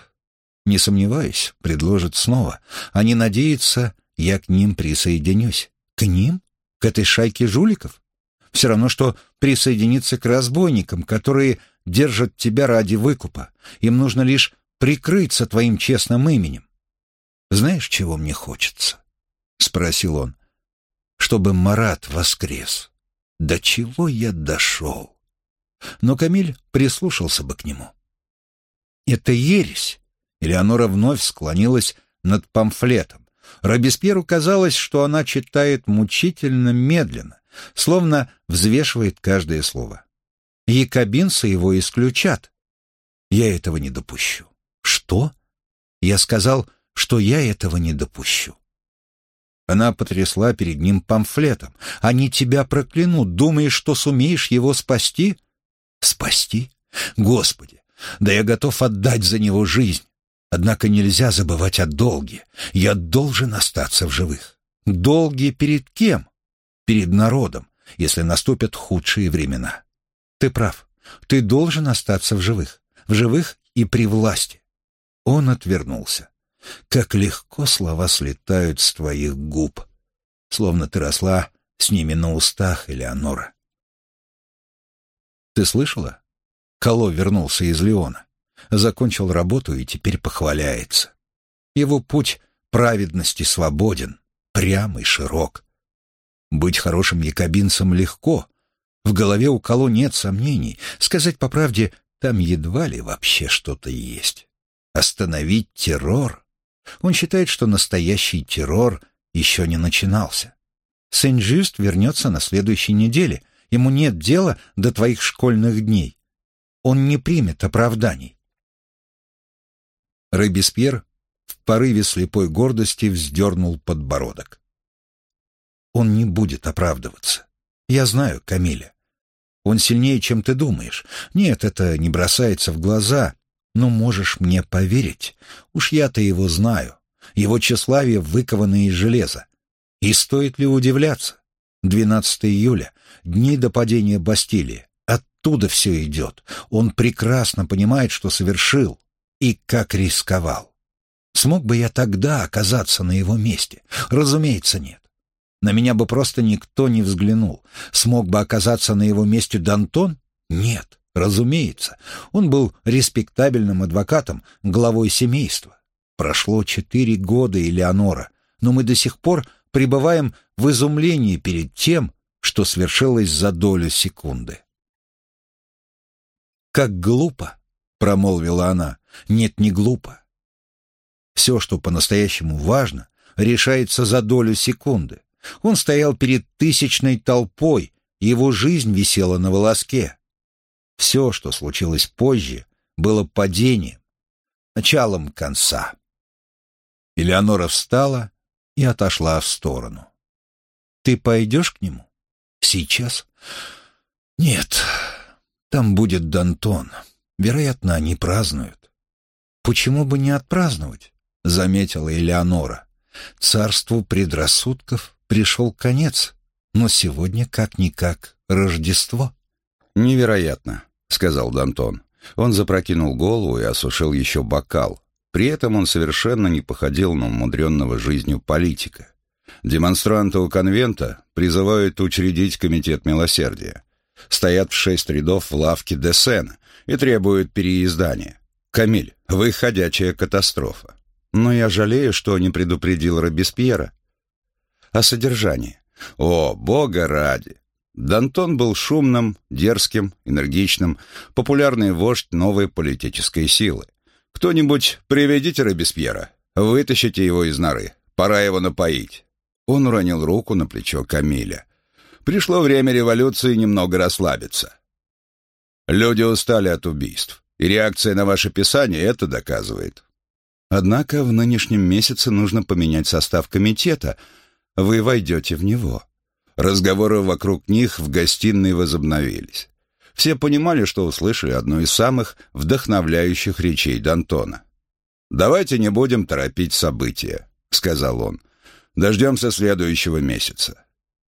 Не сомневаюсь, предложит снова. Они надеются, я к ним присоединюсь. К ним? К этой шайке жуликов? Все равно, что присоединиться к разбойникам, которые держат тебя ради выкупа. Им нужно лишь прикрыться твоим честным именем. «Знаешь, чего мне хочется?» — спросил он. «Чтобы Марат воскрес. До чего я дошел?» Но Камиль прислушался бы к нему. «Это ересь!» Элеонора вновь склонилась над памфлетом. Робеспьеру казалось, что она читает мучительно медленно, словно взвешивает каждое слово. Якобинцы его исключат. Я этого не допущу. Что? Я сказал, что я этого не допущу. Она потрясла перед ним памфлетом. «Они тебя проклянут. Думаешь, что сумеешь его спасти?» «Спасти? Господи! Да я готов отдать за него жизнь. Однако нельзя забывать о долге. Я должен остаться в живых. Долги перед кем? Перед народом, если наступят худшие времена. Ты прав. Ты должен остаться в живых. В живых и при власти. Он отвернулся. Как легко слова слетают с твоих губ, словно ты росла с ними на устах, Элеонора. Ты слышала? Кало вернулся из Леона, закончил работу и теперь похваляется. Его путь праведности свободен, прям широк. Быть хорошим якобинцем легко. В голове у Кало нет сомнений. Сказать по правде, там едва ли вообще что-то есть. Остановить террор? Он считает, что настоящий террор еще не начинался. Сен-Жюст вернется на следующей неделе. Ему нет дела до твоих школьных дней. Он не примет оправданий. Робеспьер в порыве слепой гордости вздернул подбородок. Он не будет оправдываться. Я знаю Камиля. Он сильнее, чем ты думаешь. Нет, это не бросается в глаза, но можешь мне поверить. Уж я-то его знаю. Его тщеславие выковано из железа. И стоит ли удивляться? 12 июля, дни до падения Бастилии. Оттуда все идет. Он прекрасно понимает, что совершил и как рисковал. Смог бы я тогда оказаться на его месте? Разумеется, нет. На меня бы просто никто не взглянул. Смог бы оказаться на его месте Дантон? Нет, разумеется. Он был респектабельным адвокатом, главой семейства. Прошло четыре года, Элеонора, но мы до сих пор пребываем в изумлении перед тем, что свершилось за долю секунды. «Как глупо!» — промолвила она. «Нет, не глупо. Все, что по-настоящему важно, решается за долю секунды. Он стоял перед тысячной толпой, его жизнь висела на волоске. Все, что случилось позже, было падением, началом конца. Элеонора встала и отошла в сторону. «Ты пойдешь к нему? Сейчас?» «Нет, там будет Дантон. Вероятно, они празднуют». «Почему бы не отпраздновать?» — заметила Элеонора. «Царству предрассудков пришел конец, но сегодня как-никак Рождество». «Невероятно», — сказал Дантон. Он запрокинул голову и осушил еще бокал. При этом он совершенно не походил на умудренного жизнью политика. Демонстранты у конвента призывают учредить комитет милосердия. Стоят в шесть рядов в лавке Десена и требуют переиздания. Камиль, вы ходячая катастрофа. Но я жалею, что не предупредил Робеспьера о содержании. О, бога ради! Дантон был шумным, дерзким, энергичным, популярный вождь новой политической силы. «Кто-нибудь приведите Робеспьера, вытащите его из норы, пора его напоить». Он уронил руку на плечо Камиля. Пришло время революции немного расслабиться. Люди устали от убийств, и реакция на ваше писание это доказывает. Однако в нынешнем месяце нужно поменять состав комитета — вы войдете в него. Разговоры вокруг них в гостиной возобновились. Все понимали, что услышали одну из самых вдохновляющих речей Д'Антона. «Давайте не будем торопить события», — сказал он. «Дождемся следующего месяца.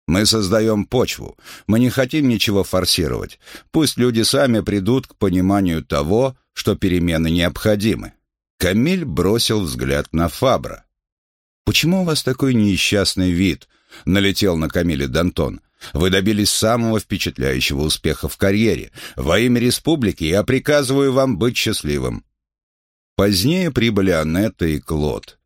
Мы создаем почву, мы не хотим ничего форсировать. Пусть люди сами придут к пониманию того, что перемены необходимы». Камиль бросил взгляд на Фабра. «Почему у вас такой несчастный вид?» — налетел на Камиле Д'Антон. «Вы добились самого впечатляющего успеха в карьере. Во имя республики я приказываю вам быть счастливым». Позднее прибыли Анетта и Клод.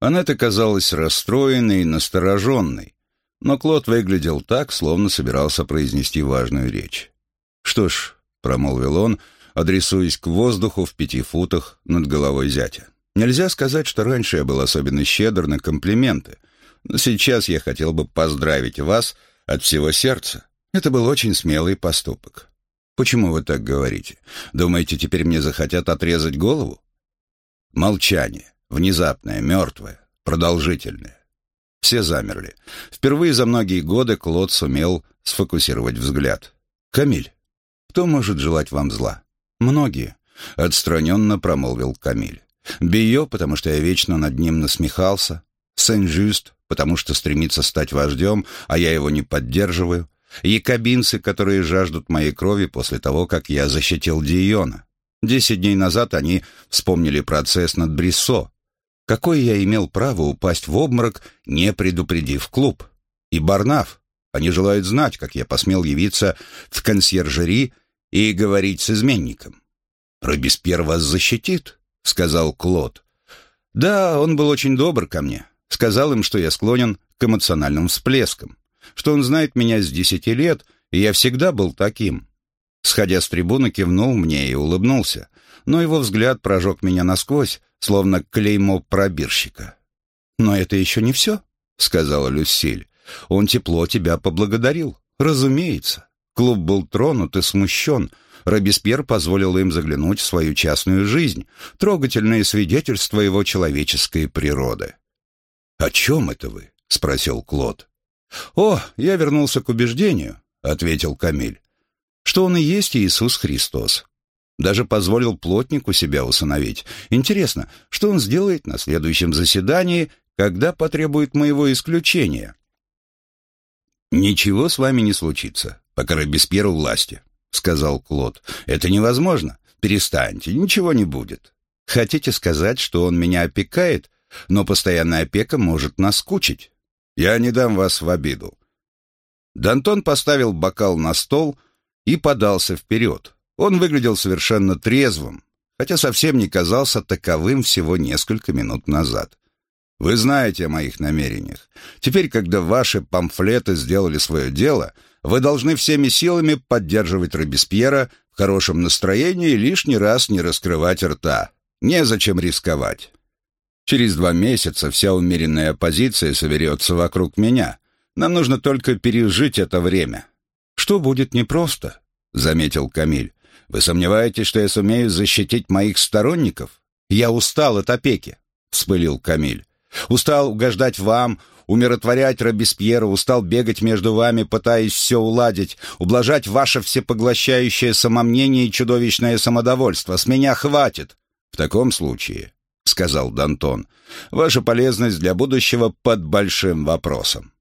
Анетта казалась расстроенной и настороженной, но Клод выглядел так, словно собирался произнести важную речь. «Что ж», — промолвил он, адресуясь к воздуху в пяти футах над головой зятя. Нельзя сказать, что раньше я был особенно щедр на комплименты, но сейчас я хотел бы поздравить вас от всего сердца. Это был очень смелый поступок. Почему вы так говорите? Думаете, теперь мне захотят отрезать голову? Молчание. Внезапное, мертвое, продолжительное. Все замерли. Впервые за многие годы Клод сумел сфокусировать взгляд. «Камиль, кто может желать вам зла?» «Многие», — отстраненно промолвил Камиль. Био, потому что я вечно над ним насмехался. Сен-Жюст, потому что стремится стать вождем, а я его не поддерживаю. Якобинцы, которые жаждут моей крови после того, как я защитил Диона. Десять дней назад они вспомнили процесс над Бриссо. Какое я имел право упасть в обморок, не предупредив клуб? И Барнаф. Они желают знать, как я посмел явиться в консьержери и говорить с изменником. Робеспьер вас защитит, — сказал Клод. Да, он был очень добр ко мне. Сказал им, что я склонен к эмоциональным всплескам, что он знает меня с десяти лет, и я всегда был таким. Сходя с трибуны, кивнул мне и улыбнулся, но его взгляд прожег меня насквозь, словно клеймо пробирщика. «Но это еще не все», — сказала Люсиль. «Он тепло тебя поблагодарил. Разумеется. Клуб был тронут и смущен. Робеспьер позволил им заглянуть в свою частную жизнь, трогательное свидетельство его человеческой природы. «О чем это вы?» — спросил Клод. «О, я вернулся к убеждению», — ответил Камиль, «что он и есть Иисус Христос. Даже позволил плотнику себя усыновить. Интересно, что он сделает на следующем заседании, когда потребует моего исключения?» «Ничего с вами не случится, пока Робеспьер у власти», — сказал Клод. «Это невозможно. Перестаньте, ничего не будет. Хотите сказать, что он меня опекает, но постоянная опека может наскучить? Я не дам вас в обиду». Дантон поставил бокал на стол и подался вперед. Он выглядел совершенно трезвым, хотя совсем не казался таковым всего несколько минут назад. Вы знаете о моих намерениях. Теперь, когда ваши памфлеты сделали свое дело, вы должны всеми силами поддерживать Робеспьера в хорошем настроении и лишний раз не раскрывать рта. Незачем рисковать. Через два месяца вся умеренная оппозиция соберется вокруг меня. Нам нужно только пережить это время. Что будет непросто, — заметил Камиль. Вы сомневаетесь, что я сумею защитить моих сторонников? Я устал от опеки, — вспылил Камиль. Устал угождать вам, умиротворять Робеспьера, устал бегать между вами, пытаясь все уладить, ублажать ваше всепоглощающее самомнение и чудовищное самодовольство. С меня хватит. В таком случае, — сказал Дантон, — ваша полезность для будущего под большим вопросом.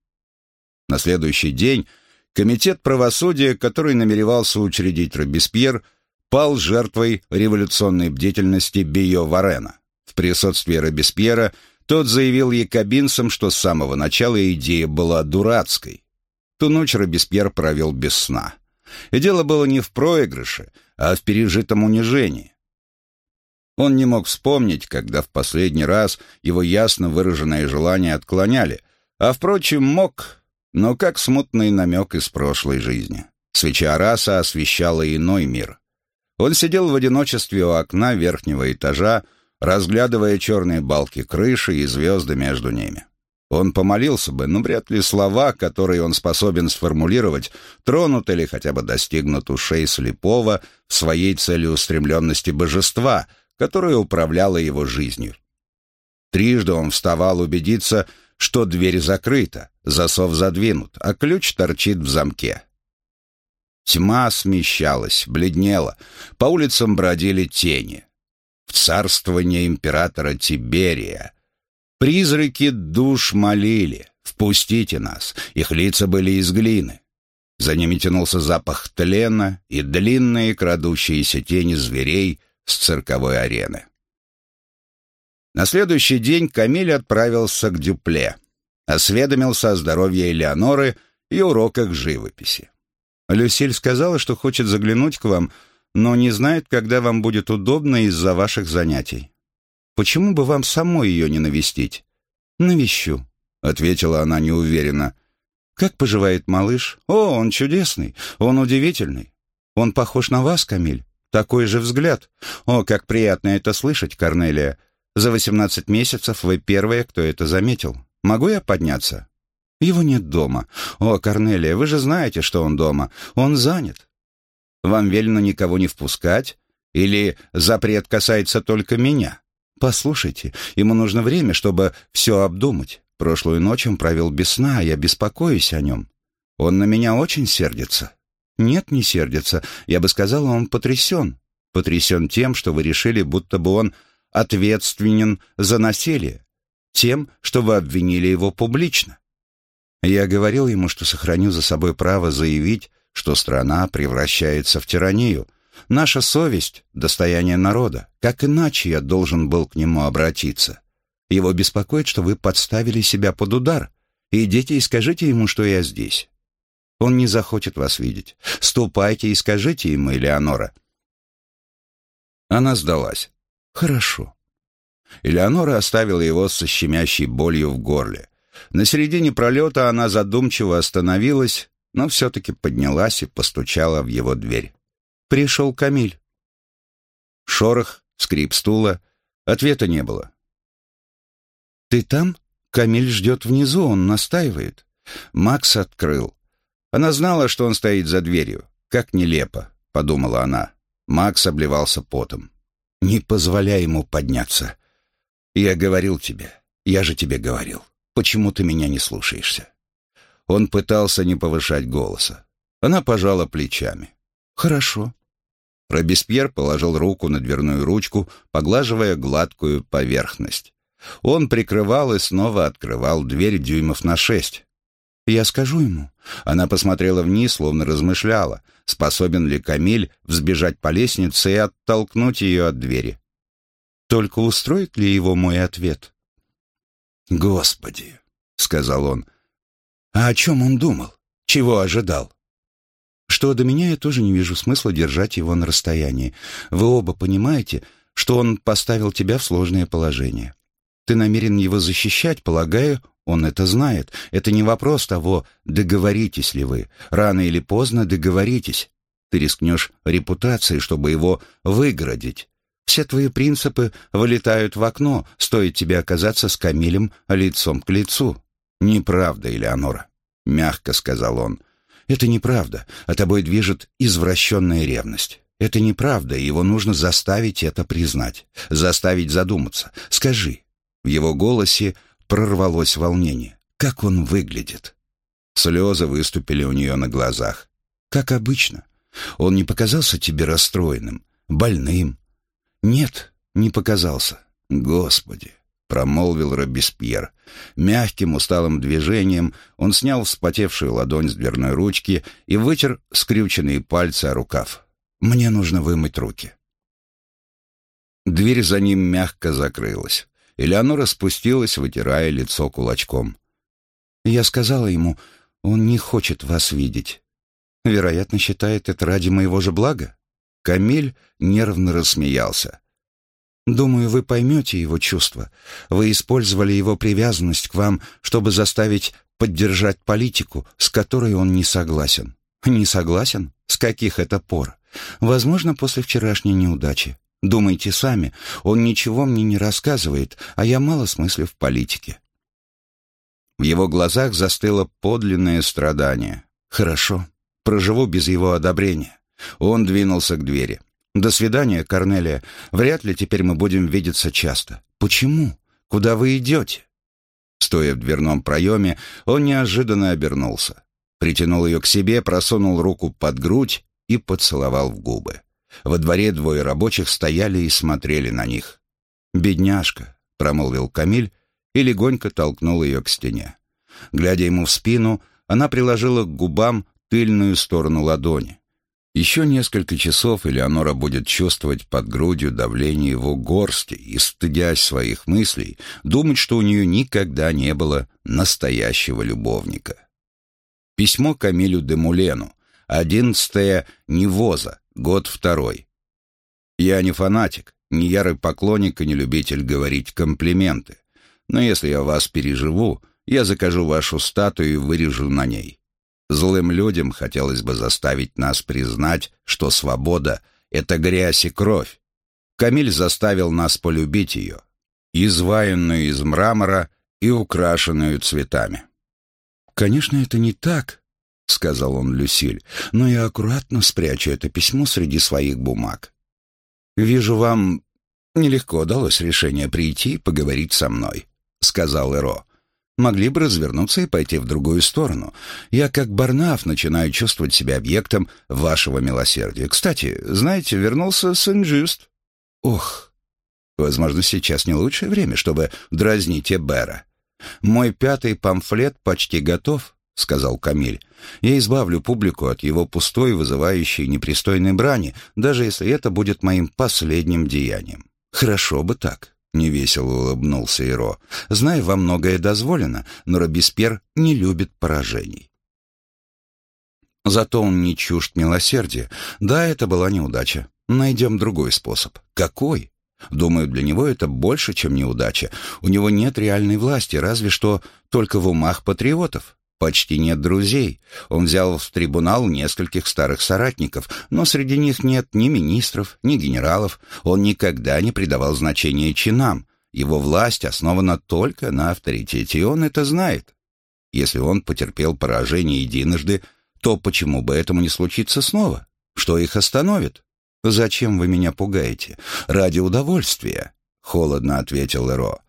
На следующий день комитет правосудия, который намеревался учредить Робеспьер, пал жертвой революционной бдительности Био Варена. В присутствии Робеспьера тот заявил якобинцам, что с самого начала идея была дурацкой. Ту ночь Робеспьер провел без сна. И дело было не в проигрыше, а в пережитом унижении. Он не мог вспомнить, когда в последний раз его ясно выраженное желание отклоняли, а, впрочем, мог, но как смутный намек из прошлой жизни. Свеча Араса освещала иной мир. Он сидел в одиночестве у окна верхнего этажа, разглядывая черные балки крыши и звезды между ними. Он помолился бы, но вряд ли слова, которые он способен сформулировать, тронут или хотя бы достигнут ушей слепого в своей целеустремленности божества, которое управляло его жизнью. Трижды он вставал убедиться, что дверь закрыта, засов задвинут, а ключ торчит в замке. Тьма смещалась, бледнела, по улицам бродили тени в царствование императора Тиберия. Призраки душ молили, впустите нас, их лица были из глины. За ними тянулся запах тлена и длинные крадущиеся тени зверей с цирковой арены. На следующий день Камиль отправился к Дюпле, осведомился о здоровье Элеоноры и уроках живописи. Люсиль сказала, что хочет заглянуть к вам, но не знает, когда вам будет удобно из-за ваших занятий. Почему бы вам самой ее не навестить? Навещу, ответила она неуверенно. Как поживает малыш? О, он чудесный, он удивительный. Он похож на вас, Камиль. Такой же взгляд. О, как приятно это слышать, Корнелия. За восемнадцать месяцев вы первая, кто это заметил. Могу я подняться? Его нет дома. О, Корнелия, вы же знаете, что он дома. Он занят. Вам велено никого не впускать? Или запрет касается только меня? Послушайте, ему нужно время, чтобы все обдумать. Прошлую ночь он провел без сна, а я беспокоюсь о нем. Он на меня очень сердится. Нет, не сердится. Я бы сказала, он потрясен. Потрясен тем, что вы решили, будто бы он ответственен за насилие. Тем, что вы обвинили его публично. Я говорил ему, что сохраню за собой право заявить, что страна превращается в тиранию. Наша совесть — достояние народа. Как иначе я должен был к нему обратиться? Его беспокоит, что вы подставили себя под удар. Идите и скажите ему, что я здесь. Он не захочет вас видеть. Ступайте и скажите ему, Элеонора. Она сдалась. Хорошо. Элеонора оставила его со щемящей болью в горле. На середине пролета она задумчиво остановилась, но все-таки поднялась и постучала в его дверь. Пришел Камиль. Шорох, скрип стула. Ответа не было. «Ты там? Камиль ждет внизу, он настаивает». Макс открыл. Она знала, что он стоит за дверью. Как нелепо, подумала она. Макс обливался потом. «Не позволяй ему подняться. Я говорил тебе, я же тебе говорил. Почему ты меня не слушаешься?» Он пытался не повышать голоса. Она пожала плечами. «Хорошо». Робеспьер положил руку на дверную ручку, поглаживая гладкую поверхность. Он прикрывал и снова открывал дверь дюймов на шесть. «Я скажу ему». Она посмотрела вниз, словно размышляла, способен ли Камиль взбежать по лестнице и оттолкнуть ее от двери. Только устроит ли его мой ответ? «Господи», — сказал он, — «а о чем он думал? Чего ожидал?» «Что до меня, я тоже не вижу смысла держать его на расстоянии. Вы оба понимаете, что он поставил тебя в сложное положение. Ты намерен его защищать, полагаю, он это знает. Это не вопрос того, договоритесь ли вы. Рано или поздно договоритесь. Ты рискнешь репутацией, чтобы его выгородить. Все твои принципы вылетают в окно, стоит тебе оказаться с Камилем лицом к лицу. Неправда, Элеонора, — мягко сказал он. Это неправда, а тобой движет извращенная ревность. Это неправда, и его нужно заставить это признать, заставить задуматься. Скажи. В его голосе прорвалось волнение. Как он выглядит? Слезы выступили у нее на глазах. Как обычно. Он не показался тебе расстроенным, больным, «Нет, не показался». «Господи!» — промолвил Робеспьер. Мягким, усталым движением он снял вспотевшую ладонь с дверной ручки и вытер скрюченные пальцы о рукав. «Мне нужно вымыть руки». Дверь за ним мягко закрылась. Элеонора спустилась, вытирая лицо кулачком. «Я сказала ему, он не хочет вас видеть. Вероятно, считает это ради моего же блага?» Камиль нервно рассмеялся. «Думаю, вы поймете его чувства. Вы использовали его привязанность к вам, чтобы заставить поддержать политику, с которой он не согласен». «Не согласен? С каких это пор? Возможно, после вчерашней неудачи. Думайте сами, он ничего мне не рассказывает, а я мало смыслю в политике». В его глазах застыло подлинное страдание. «Хорошо, проживу без его одобрения. Он двинулся к двери. «До свидания, Корнелия. Вряд ли теперь мы будем видеться часто. Почему? Куда вы идете?» Стоя в дверном проеме, он неожиданно обернулся. Притянул ее к себе, просунул руку под грудь и поцеловал в губы. Во дворе двое рабочих стояли и смотрели на них. «Бедняжка», — промолвил Камиль и легонько толкнул ее к стене. Глядя ему в спину, она приложила к губам тыльную сторону ладони. Еще несколько часов Элеонора будет чувствовать под грудью давление его горсти и, стыдясь своих мыслей, думать, что у нее никогда не было настоящего любовника. Письмо Камилю де Мулену, 11 Невоза, год второй. «Я не фанатик, не ярый поклонник и не любитель говорить комплименты, но если я вас переживу, я закажу вашу статую и вырежу на ней. Злым людям хотелось бы заставить нас признать, что свобода — это грязь и кровь. Камиль заставил нас полюбить ее, изваянную из мрамора и украшенную цветами. «Конечно, это не так», — сказал он Люсиль, «но я аккуратно спрячу это письмо среди своих бумаг. Вижу, вам нелегко удалось решение прийти и поговорить со мной», — сказал Эро могли бы развернуться и пойти в другую сторону. Я, как Барнаф, начинаю чувствовать себя объектом вашего милосердия. Кстати, знаете, вернулся Сен-Жюст. Ох, возможно, сейчас не лучшее время, чтобы дразнить Эбера. Мой пятый памфлет почти готов, — сказал Камиль. «Я избавлю публику от его пустой, вызывающей непристойной брани, даже если это будет моим последним деянием. Хорошо бы так». Невесело улыбнулся Иро. «Знаю, вам многое дозволено, но Робеспьер не любит поражений». Зато он не чужд милосердия. Да, это была неудача. Найдем другой способ. Какой? Думаю, для него это больше, чем неудача. У него нет реальной власти, разве что только в умах патриотов. Почти нет друзей. Он взял в трибунал нескольких старых соратников, но среди них нет ни министров, ни генералов. Он никогда не придавал значения чинам. Его власть основана только на авторитете, и он это знает. Если он потерпел поражение единожды, то почему бы этому не случиться снова? Что их остановит? «Зачем вы меня пугаете? Ради удовольствия», — холодно ответил Эро.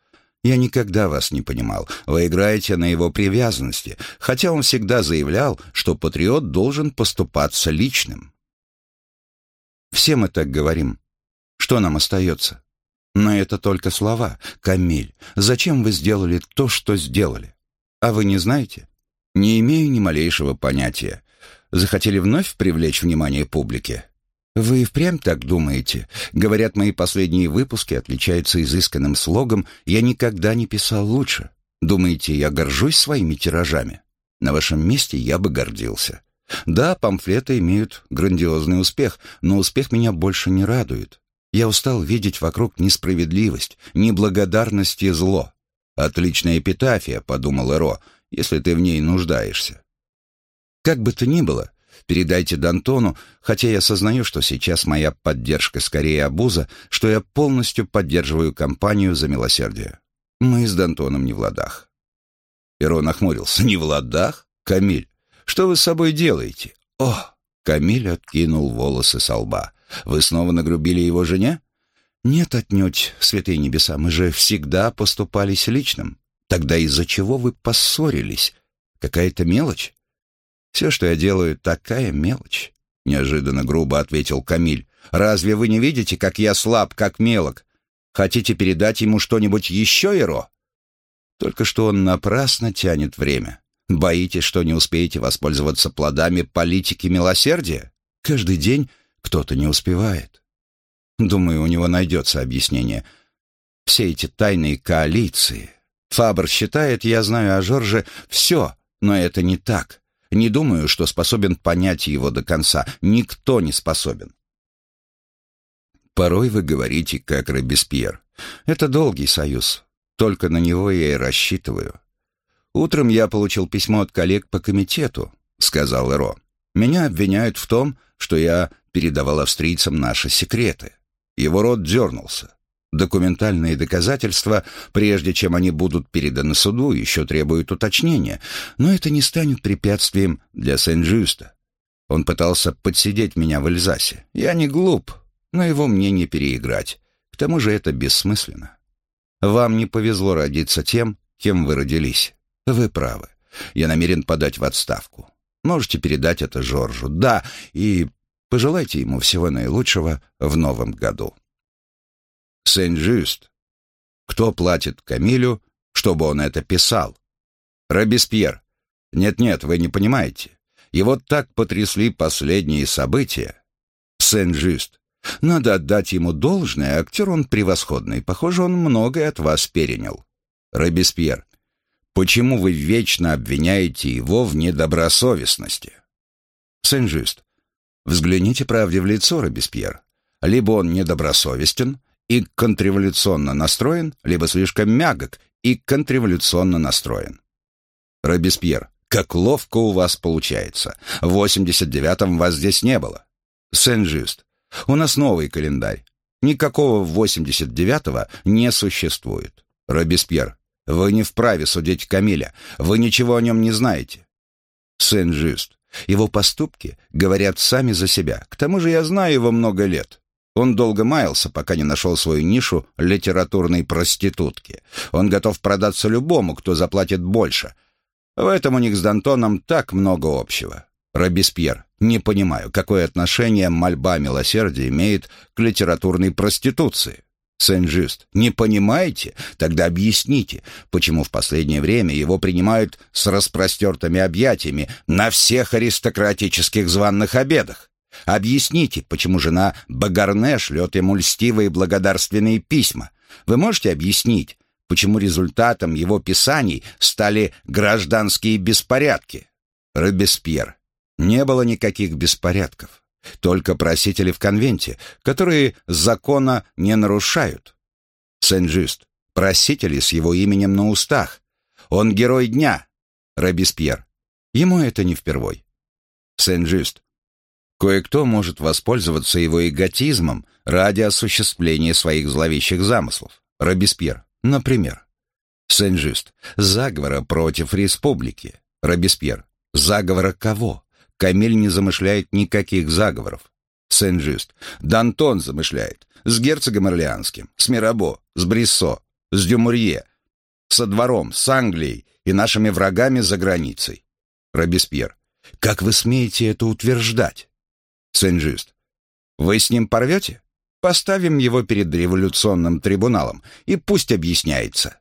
«Я никогда вас не понимал. Вы играете на его привязанности, хотя он всегда заявлял, что патриот должен поступаться личным». «Все мы так говорим. Что нам остается?» «Но это только слова. Камиль, зачем вы сделали то, что сделали? А вы не знаете?» «Не имею ни малейшего понятия. Захотели вновь привлечь внимание публики?» «Вы впрямь так думаете? Говорят, мои последние выпуски отличаются изысканным слогом «Я никогда не писал лучше». Думаете, я горжусь своими тиражами? На вашем месте я бы гордился. Да, памфлеты имеют грандиозный успех, но успех меня больше не радует. Я устал видеть вокруг несправедливость, неблагодарность и зло. «Отличная эпитафия», — подумал Эро, — «если ты в ней нуждаешься». Как бы то ни было, Передайте Д'Антону, хотя я осознаю, что сейчас моя поддержка скорее обуза, что я полностью поддерживаю кампанию за милосердие. Мы с Д'Антоном не в ладах». Перо нахмурился. «Не в ладах? Камиль, что вы с собой делаете?» «О!» Камиль откинул волосы со лба. «Вы снова нагрубили его жене?» «Нет, отнюдь, святые небеса, мы же всегда поступались личным. Тогда из-за чего вы поссорились? Какая-то мелочь?» «Все, что я делаю, такая мелочь», — неожиданно грубо ответил Камиль. «Разве вы не видите, как я слаб, как мелок? Хотите передать ему что-нибудь еще, Иро?» Только что он напрасно тянет время. Боитесь, что не успеете воспользоваться плодами политики милосердия? Каждый день кто-то не успевает. Думаю, у него найдется объяснение. Все эти тайные коалиции. Фабр считает, я знаю о Жорже все, но это не так. Не думаю, что способен понять его до конца. Никто не способен. Порой вы говорите, как Робеспьер. Это долгий союз. Только на него я и рассчитываю. Утром я получил письмо от коллег по комитету, сказал Эро. Меня обвиняют в том, что я передавал австрийцам наши секреты. Его рот дернулся. Документальные доказательства, прежде чем они будут переданы суду, еще требуют уточнения, но это не станет препятствием для Сен-Жюста. Он пытался подсидеть меня в Эльзасе. Я не глуп, но его мне не переиграть. К тому же это бессмысленно. Вам не повезло родиться тем, кем вы родились. Вы правы. Я намерен подать в отставку. Можете передать это Жоржу. Да, и пожелайте ему всего наилучшего в новом году. Сен-Жюст. Кто платит Камилю, чтобы он это писал? Робеспьер. Нет-нет, вы не понимаете. Вот так потрясли последние события. Сен-Жюст. Надо отдать ему должное, актер он превосходный. Похоже, он многое от вас перенял. Робеспьер. Почему вы вечно обвиняете его в недобросовестности? Сен-Жюст. Взгляните правде в лицо, Робеспьер. Либо он недобросовестен, и контрреволюционно настроен, либо слишком мягок и контрреволюционно настроен. Робеспьер, как ловко у вас получается. В 89-м вас здесь не было. Сен-Жюст, у нас новый календарь. Никакого 89-го не существует. Робеспьер, вы не вправе судить Камиля. Вы ничего о нем не знаете. Сен-Жюст, его поступки говорят сами за себя. К тому же я знаю его много лет. Он долго маялся, пока не нашел свою нишу литературной проститутки. Он готов продаться любому, кто заплатит больше. В этом у них с Д'Антоном так много общего. Робеспьер, не понимаю, какое отношение мольба милосердия имеет к литературной проституции. Сен-Жюст, не понимаете? Тогда объясните, почему в последнее время его принимают с распростертыми объятиями на всех аристократических званных обедах. Объясните, почему жена Багарне шлет ему льстивые благодарственные письма. Вы можете объяснить, почему результатом его писаний стали гражданские беспорядки? Робеспьер. Не было никаких беспорядков. Только просители в конвенте, которые закона не нарушают. Сен-Жюст, просители с его именем на устах. Он герой дня. Робеспьер. Ему это не впервой. Сен-Жюст. Кое-кто может воспользоваться его эготизмом ради осуществления своих зловещих замыслов. Робеспьер, например. Сен-Жюст. Заговора против республики. Робеспьер. Заговора кого? Камиль не замышляет никаких заговоров. Сен-Жюст. Д'Антон замышляет. С герцогом Орлеанским, с Мирабо, с Бриссо, с Дюмурье, со двором, с Англией и нашими врагами за границей. Робеспьер. Как вы смеете это утверждать? Сен-Жюст. Вы с ним порвете? Поставим его перед революционным трибуналом, и пусть объясняется.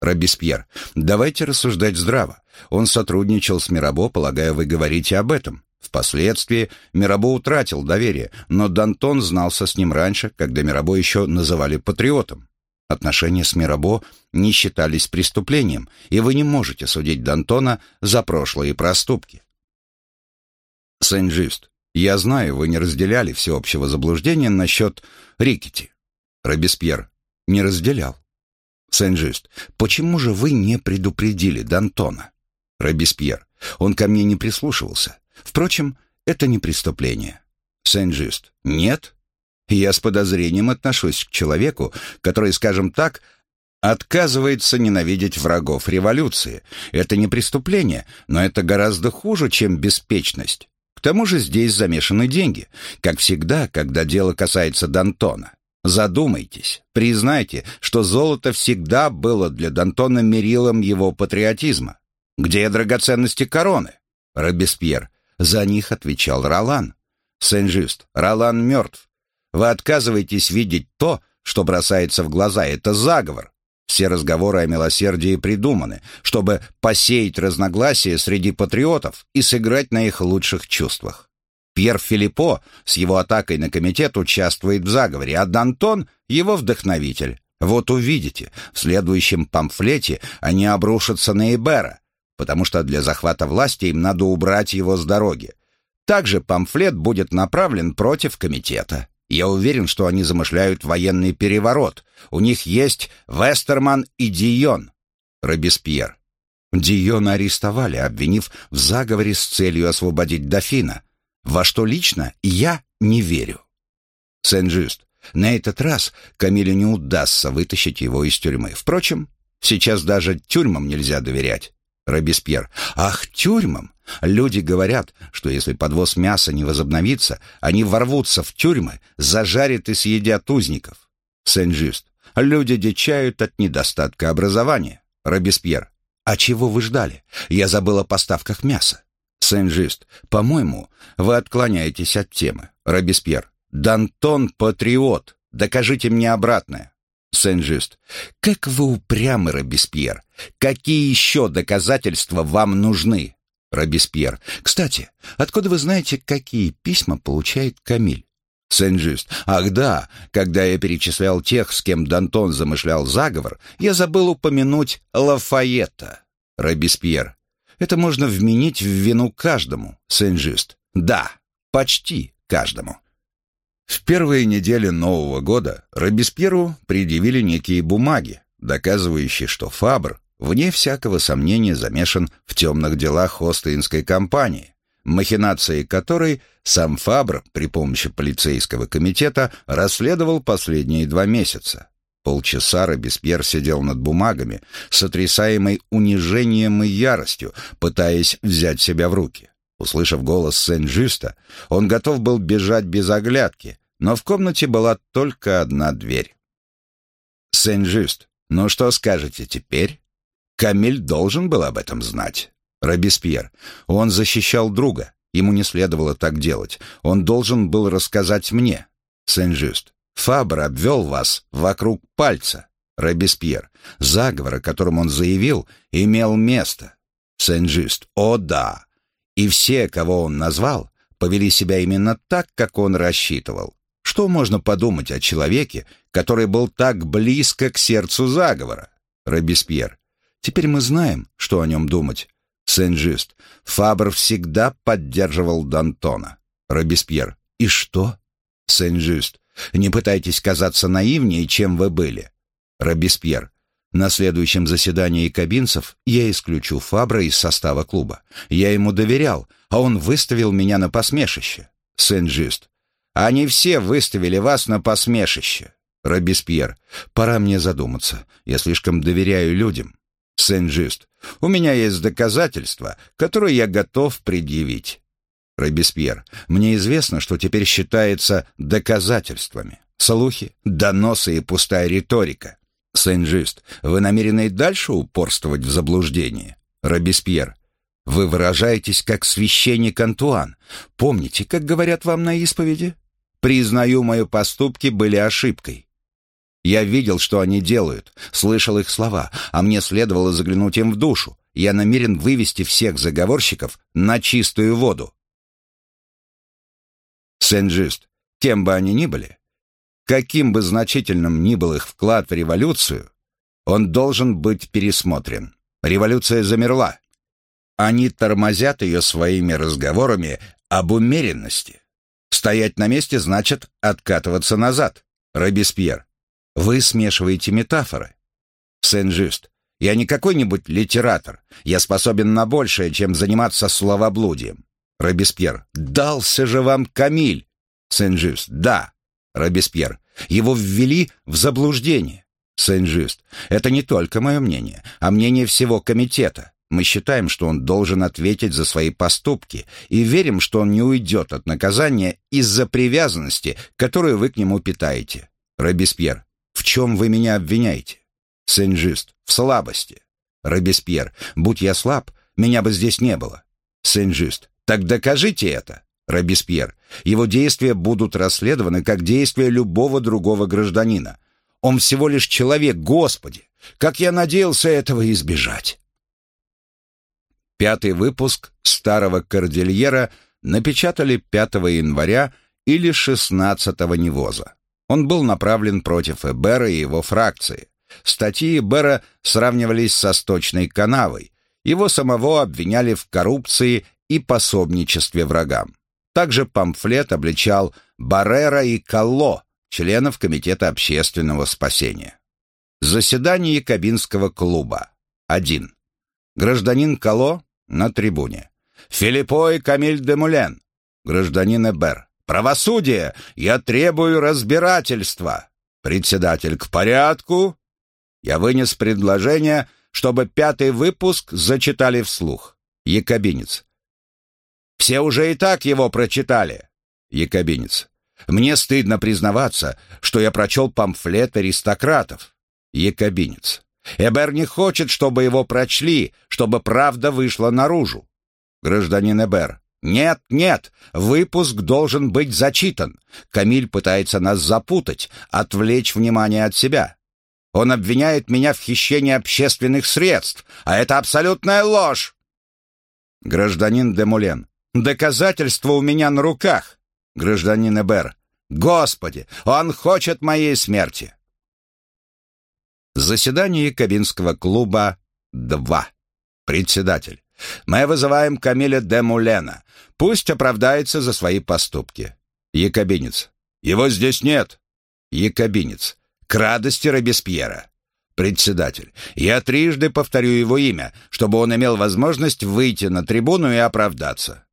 Робеспьер. Давайте рассуждать здраво. Он сотрудничал с Мирабо, полагаю, вы говорите об этом. Впоследствии Мирабо утратил доверие, но Дантон знался с ним раньше, когда Мирабо еще называли патриотом. Отношения с Мирабо не считались преступлением, и вы не можете судить Дантона за прошлые проступки. Сен-Жюст, я знаю, вы не разделяли всеобщего заблуждения насчет Рикетти. Робеспьер, не разделял. Сен-Жюст, почему же вы не предупредили Д'Антона? Робеспьер, он ко мне не прислушивался. Впрочем, это не преступление. Сен-Жюст, нет? Я с подозрением отношусь к человеку, который, скажем так, отказывается ненавидеть врагов революции. Это не преступление, но это гораздо хуже, чем беспечность. К тому же здесь замешаны деньги, как всегда, когда дело касается Д'Антона. Задумайтесь, признайте, что золото всегда было для Д'Антона мерилом его патриотизма. Где драгоценности короны? Робеспьер. За них отвечал Ролан. Сен-Жюст. Ролан мертв. Вы отказываетесь видеть то, что бросается в глаза. Это заговор. Все разговоры о милосердии придуманы, чтобы посеять разногласия среди патриотов и сыграть на их лучших чувствах. Пьер Филиппо с его атакой на комитет участвует в заговоре, а Д'Антон — его вдохновитель. Вот увидите, в следующем памфлете они обрушатся на Эбера, потому что для захвата власти им надо убрать его с дороги. Также памфлет будет направлен против комитета. Я уверен, что они замышляют военный переворот. У них есть Вестерман и Дион. Робеспьер. Диона арестовали, обвинив в заговоре с целью освободить дофина во что лично я не верю. Сен-Жюст, на этот раз Камилю не удастся вытащить его из тюрьмы. Впрочем, сейчас даже тюрьмам нельзя доверять. Робеспьер. Ах, тюрьмам! Люди говорят, что если подвоз мяса не возобновится, они ворвутся в тюрьмы, зажарят и съедят узников. Сен-Жюст. Люди дичают от недостатка образования. Робеспьер. А чего вы ждали? Я забыл о поставках мяса. Сен-Жист, по-моему, вы отклоняетесь от темы. Робеспьер, Дантон — патриот. Докажите мне обратное. Сен-Жист, как вы упрямы, Робеспьер. Какие еще доказательства вам нужны? Робеспьер, кстати, откуда вы знаете, какие письма получает Камиль? Сен-Жист. Ах да, когда я перечислял тех, с кем Дантон замышлял заговор, я забыл упомянуть Лафайета. Робеспьер. Это можно вменить в вину каждому, Сен-Жист. Да, почти каждому. В первые недели Нового года Робеспьеру предъявили некие бумаги, доказывающие, что Фабр, вне всякого сомнения, замешан в темных делах Остинской компании, махинации которой сам Фабр при помощи полицейского комитета расследовал последние два месяца. Полчаса Робеспьер сидел над бумагами, сотрясаемый унижением и яростью, пытаясь взять себя в руки. Услышав голос Сен-Жюста, он готов был бежать без оглядки, но в комнате была только одна дверь. Сен-Жюст, ну что скажете теперь? Камиль должен был об этом знать. Робеспьер, он защищал друга, ему не следовало так делать, он должен был рассказать мне. Сен-Жюст, Фабр обвел вас вокруг пальца. Робеспьер. Заговор, о котором он заявил, имел место. Сен-Жист. О да. И все, кого он назвал, повели себя именно так, как он рассчитывал. Что можно подумать о человеке, который был так близко к сердцу заговора? Робеспьер. Теперь мы знаем, что о нем думать. Сен-Жист. Фабр всегда поддерживал Д'Антона. Робеспьер. И что? Сен-Жюст. Не пытайтесь казаться наивнее, чем вы были. Робеспьер. На следующем заседании кабинцев я исключу Фабра из состава клуба. Я ему доверял, а он выставил меня на посмешище. Сен-Жюст. Они все выставили вас на посмешище. Робеспьер. Пора мне задуматься. Я слишком доверяю людям. Сен-Жюст. У меня есть доказательства, которые я готов предъявить. Робеспьер. Мне известно, что теперь считается доказательствами. Слухи, доносы и пустая риторика. Сен-Жюст. Вы намерены и дальше упорствовать в заблуждении? Робеспьер. Вы выражаетесь как священник Антуан. Помните, как говорят вам на исповеди? Признаю, мои поступки были ошибкой. Я видел, что они делают, слышал их слова, а мне следовало заглянуть им в душу. Я намерен вывести всех заговорщиков на чистую воду. Сен-Жюст, кем бы они ни были, каким бы значительным ни был их вклад в революцию, он должен быть пересмотрен. Революция замерла. Они тормозят ее своими разговорами об умеренности. Стоять на месте значит откатываться назад. Робеспьер. Вы смешиваете метафоры. Сен-Жюст. Я не какой-нибудь литератор. Я способен на большее, чем заниматься словоблудием. Робеспьер. Дался же вам Камиль. Сен-Жюст. Да. Робеспьер. Его ввели в заблуждение. Сен-Жюст. Это не только мое мнение, а мнение всего комитета. Мы считаем, что он должен ответить за свои поступки и верим, что он не уйдет от наказания из-за привязанности, которую вы к нему питаете. Робеспьер. В чем вы меня обвиняете? Сен-Жюст. В слабости. Робеспьер. Будь я слаб, меня бы здесь не было. Сен-Жюст. Так докажите это. Робеспьер. Его действия будут расследованы как действия любого другого гражданина. Он всего лишь человек, Господи! Как я надеялся этого избежать! Пятый выпуск «Старого Кордильера» напечатали 5 января или 16 Невоза. Он был направлен против Эбера и его фракции. Статьи Эбера сравнивались со сточной канавой. Его самого обвиняли в коррупции и пособничестве врагам. Также памфлет обличал Баррера и Калло, членов Комитета общественного спасения. Заседание Якобинского клуба. 1. Гражданин Кало на трибуне. Филиппо и Камиль де Мулен. Гражданин Эбер. Правосудие! Я требую разбирательства. Председатель к порядку. Я вынес предложение, чтобы пятый выпуск зачитали вслух. Якобинец. Все уже и так его прочитали. Якобинец. Мне стыдно признаваться, что я прочел памфлет аристократов. Якобинец. Эбер не хочет, чтобы его прочли, чтобы правда вышла наружу. Гражданин Эбер. Нет, нет, выпуск должен быть зачитан. Камиль пытается нас запутать, отвлечь внимание от себя. Он обвиняет меня в хищении общественных средств, а это абсолютная ложь. Гражданин Демулен. Доказательства у меня на руках, гражданин Эбер. Господи, он хочет моей смерти. Заседание Кабинского клуба 2. Председатель. Мы вызываем Камиля де Мулена. Пусть оправдается за свои поступки. Якобинец. Его здесь нет. Якобинец. К радости Робеспьера. Председатель. Я трижды повторю его имя, чтобы он имел возможность выйти на трибуну и оправдаться.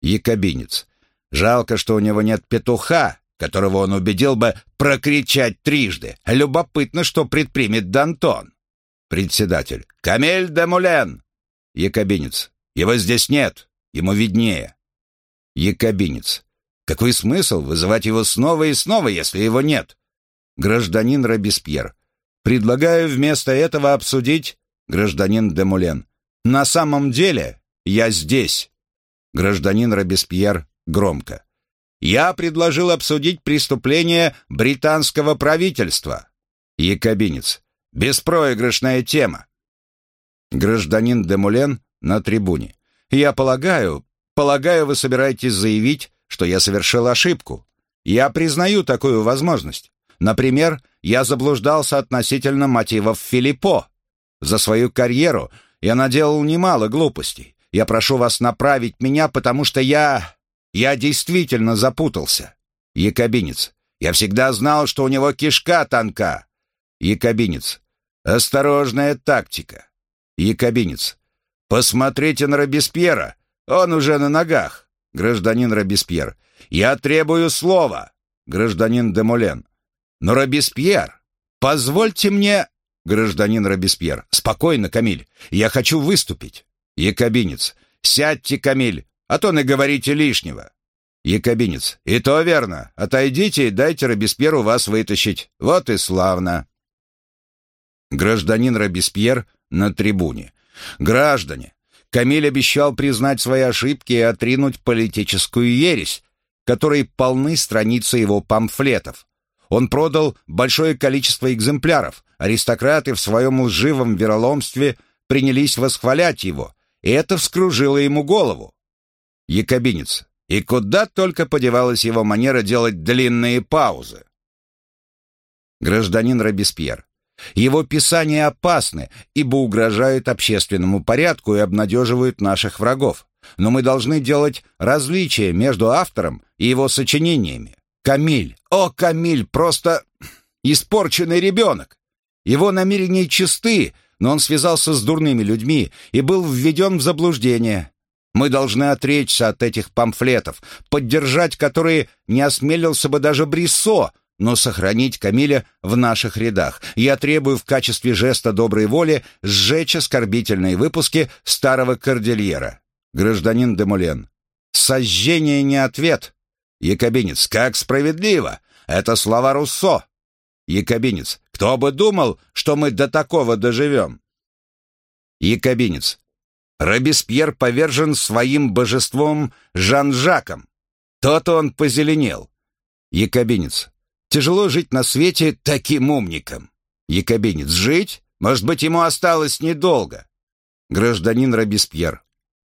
Якобинец. Жалко, что у него нет петуха, которого он убедил бы прокричать трижды. Любопытно, что предпримет Дантон. Председатель. Камель де Мулен. Якобинец. Его здесь нет. Ему виднее. Якобинец. Какой смысл вызывать его снова и снова, если его нет? Гражданин Робеспьер. Предлагаю вместо этого обсудить гражданин де Мулен. На самом деле я здесь. Гражданин Робеспьер громко. «Я предложил обсудить преступление британского правительства». Якобинец. «Беспроигрышная тема». Гражданин Демулен на трибуне. «Я полагаю, полагаю, вы собираетесь заявить, что я совершил ошибку. Я признаю такую возможность. Например, я заблуждался относительно мотивов Филиппо. За свою карьеру я наделал немало глупостей. Я прошу вас направить меня, потому что я... Я действительно запутался. Якобинец. Я всегда знал, что у него кишка тонка. Якобинец. Осторожная тактика. Якобинец. Посмотрите на Робеспьера. Он уже на ногах. Гражданин Робеспьер. Я требую слова. Гражданин Демолен. Но Робеспьер, позвольте мне... Гражданин Робеспьер. Спокойно, Камиль. Я хочу выступить. Якобинец. Сядьте, Камиль, а то наговорите лишнего. Якобинец. И то верно. Отойдите и дайте Робеспьеру вас вытащить. Вот и славно. Гражданин Робеспьер на трибуне. Граждане, Камиль обещал признать свои ошибки и отринуть политическую ересь, которой полны страницы его памфлетов. Он продал большое количество экземпляров. Аристократы в своем лживом вероломстве принялись восхвалять его, и это вскружило ему голову. Якобинец. И куда только подевалась его манера делать длинные паузы. Гражданин Робеспьер. Его писания опасны, ибо угрожают общественному порядку и обнадеживают наших врагов. Но мы должны делать различия между автором и его сочинениями. Камиль, о, Камиль, просто испорченный ребенок. Его намерения чисты, но он связался с дурными людьми и был введен в заблуждение. Мы должны отречься от этих памфлетов, поддержать которые не осмелился бы даже Бриссо, но сохранить Камиля в наших рядах. Я требую в качестве жеста доброй воли сжечь оскорбительные выпуски старого кордильера. Гражданин Демулен. Сожжение не ответ. Якобинец. Как справедливо. Это слова Руссо. Якобинец. Кто бы думал, что мы до такого доживем? Якобинец. Робеспьер повержен своим божеством Жан-Жаком. Тот он позеленел. Якобинец. Тяжело жить на свете таким умником. Якобинец. Жить? Может быть, ему осталось недолго. Гражданин Робеспьер.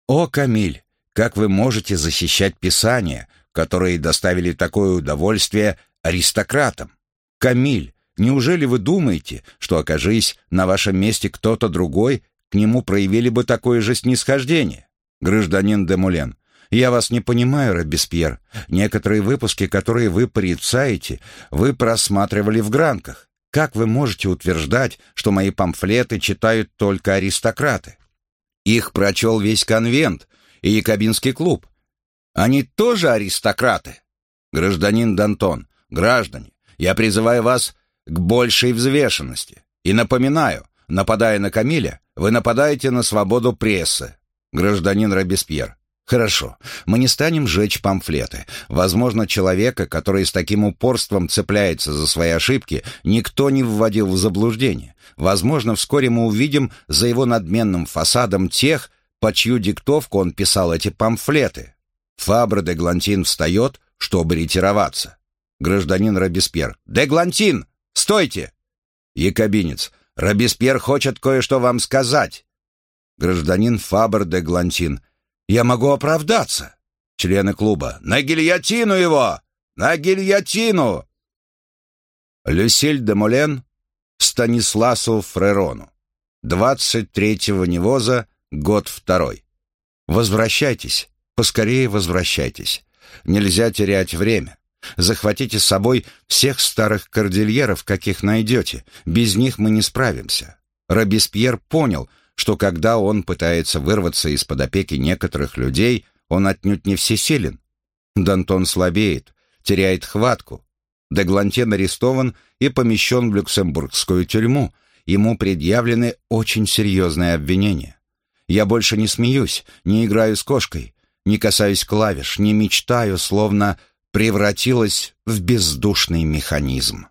О, Камиль, как вы можете защищать Писания, которые доставили такое удовольствие аристократам? Камиль, неужели вы думаете, что, окажись на вашем месте кто-то другой, к нему проявили бы такое же снисхождение. Гражданин Демулен, я вас не понимаю, Робеспьер. Некоторые выпуски, которые вы порицаете, вы просматривали в гранках. Как вы можете утверждать, что мои памфлеты читают только аристократы? Их прочел весь конвент и Якобинский клуб. Они тоже аристократы? Гражданин Дантон, граждане, я призываю вас к большей взвешенности. И напоминаю, нападая на Камиля, вы нападаете на свободу прессы. Гражданин Робеспьер. Хорошо, мы не станем жечь памфлеты. Возможно, человека, который с таким упорством цепляется за свои ошибки, никто не вводил в заблуждение. Возможно, вскоре мы увидим за его надменным фасадом тех, по чью диктовку он писал эти памфлеты. Фабр де Глантин встает, чтобы ретироваться. Гражданин Робеспьер. «Де Глантин! Стойте!» Якобинец. Робеспьер хочет кое-что вам сказать. Гражданин Фабр де Глантин. Я могу оправдаться. Члены клуба. На гильотину его! На гильотину! Люсиль де Молен Станисласу Фрерону. 23-го Невоза, год второй. Возвращайтесь, поскорее возвращайтесь. Нельзя терять время. Захватите с собой всех старых кордильеров, каких найдете. Без них мы не справимся. Робеспьер понял, что когда он пытается вырваться из-под опеки некоторых людей, он отнюдь не всесилен. Дантон слабеет, теряет хватку. Деглантен арестован и помещен в люксембургскую тюрьму. Ему предъявлены очень серьезные обвинения. Я больше не смеюсь, не играю с кошкой, не касаюсь клавиш, не мечтаю, словно превратилась в бездушный механизм.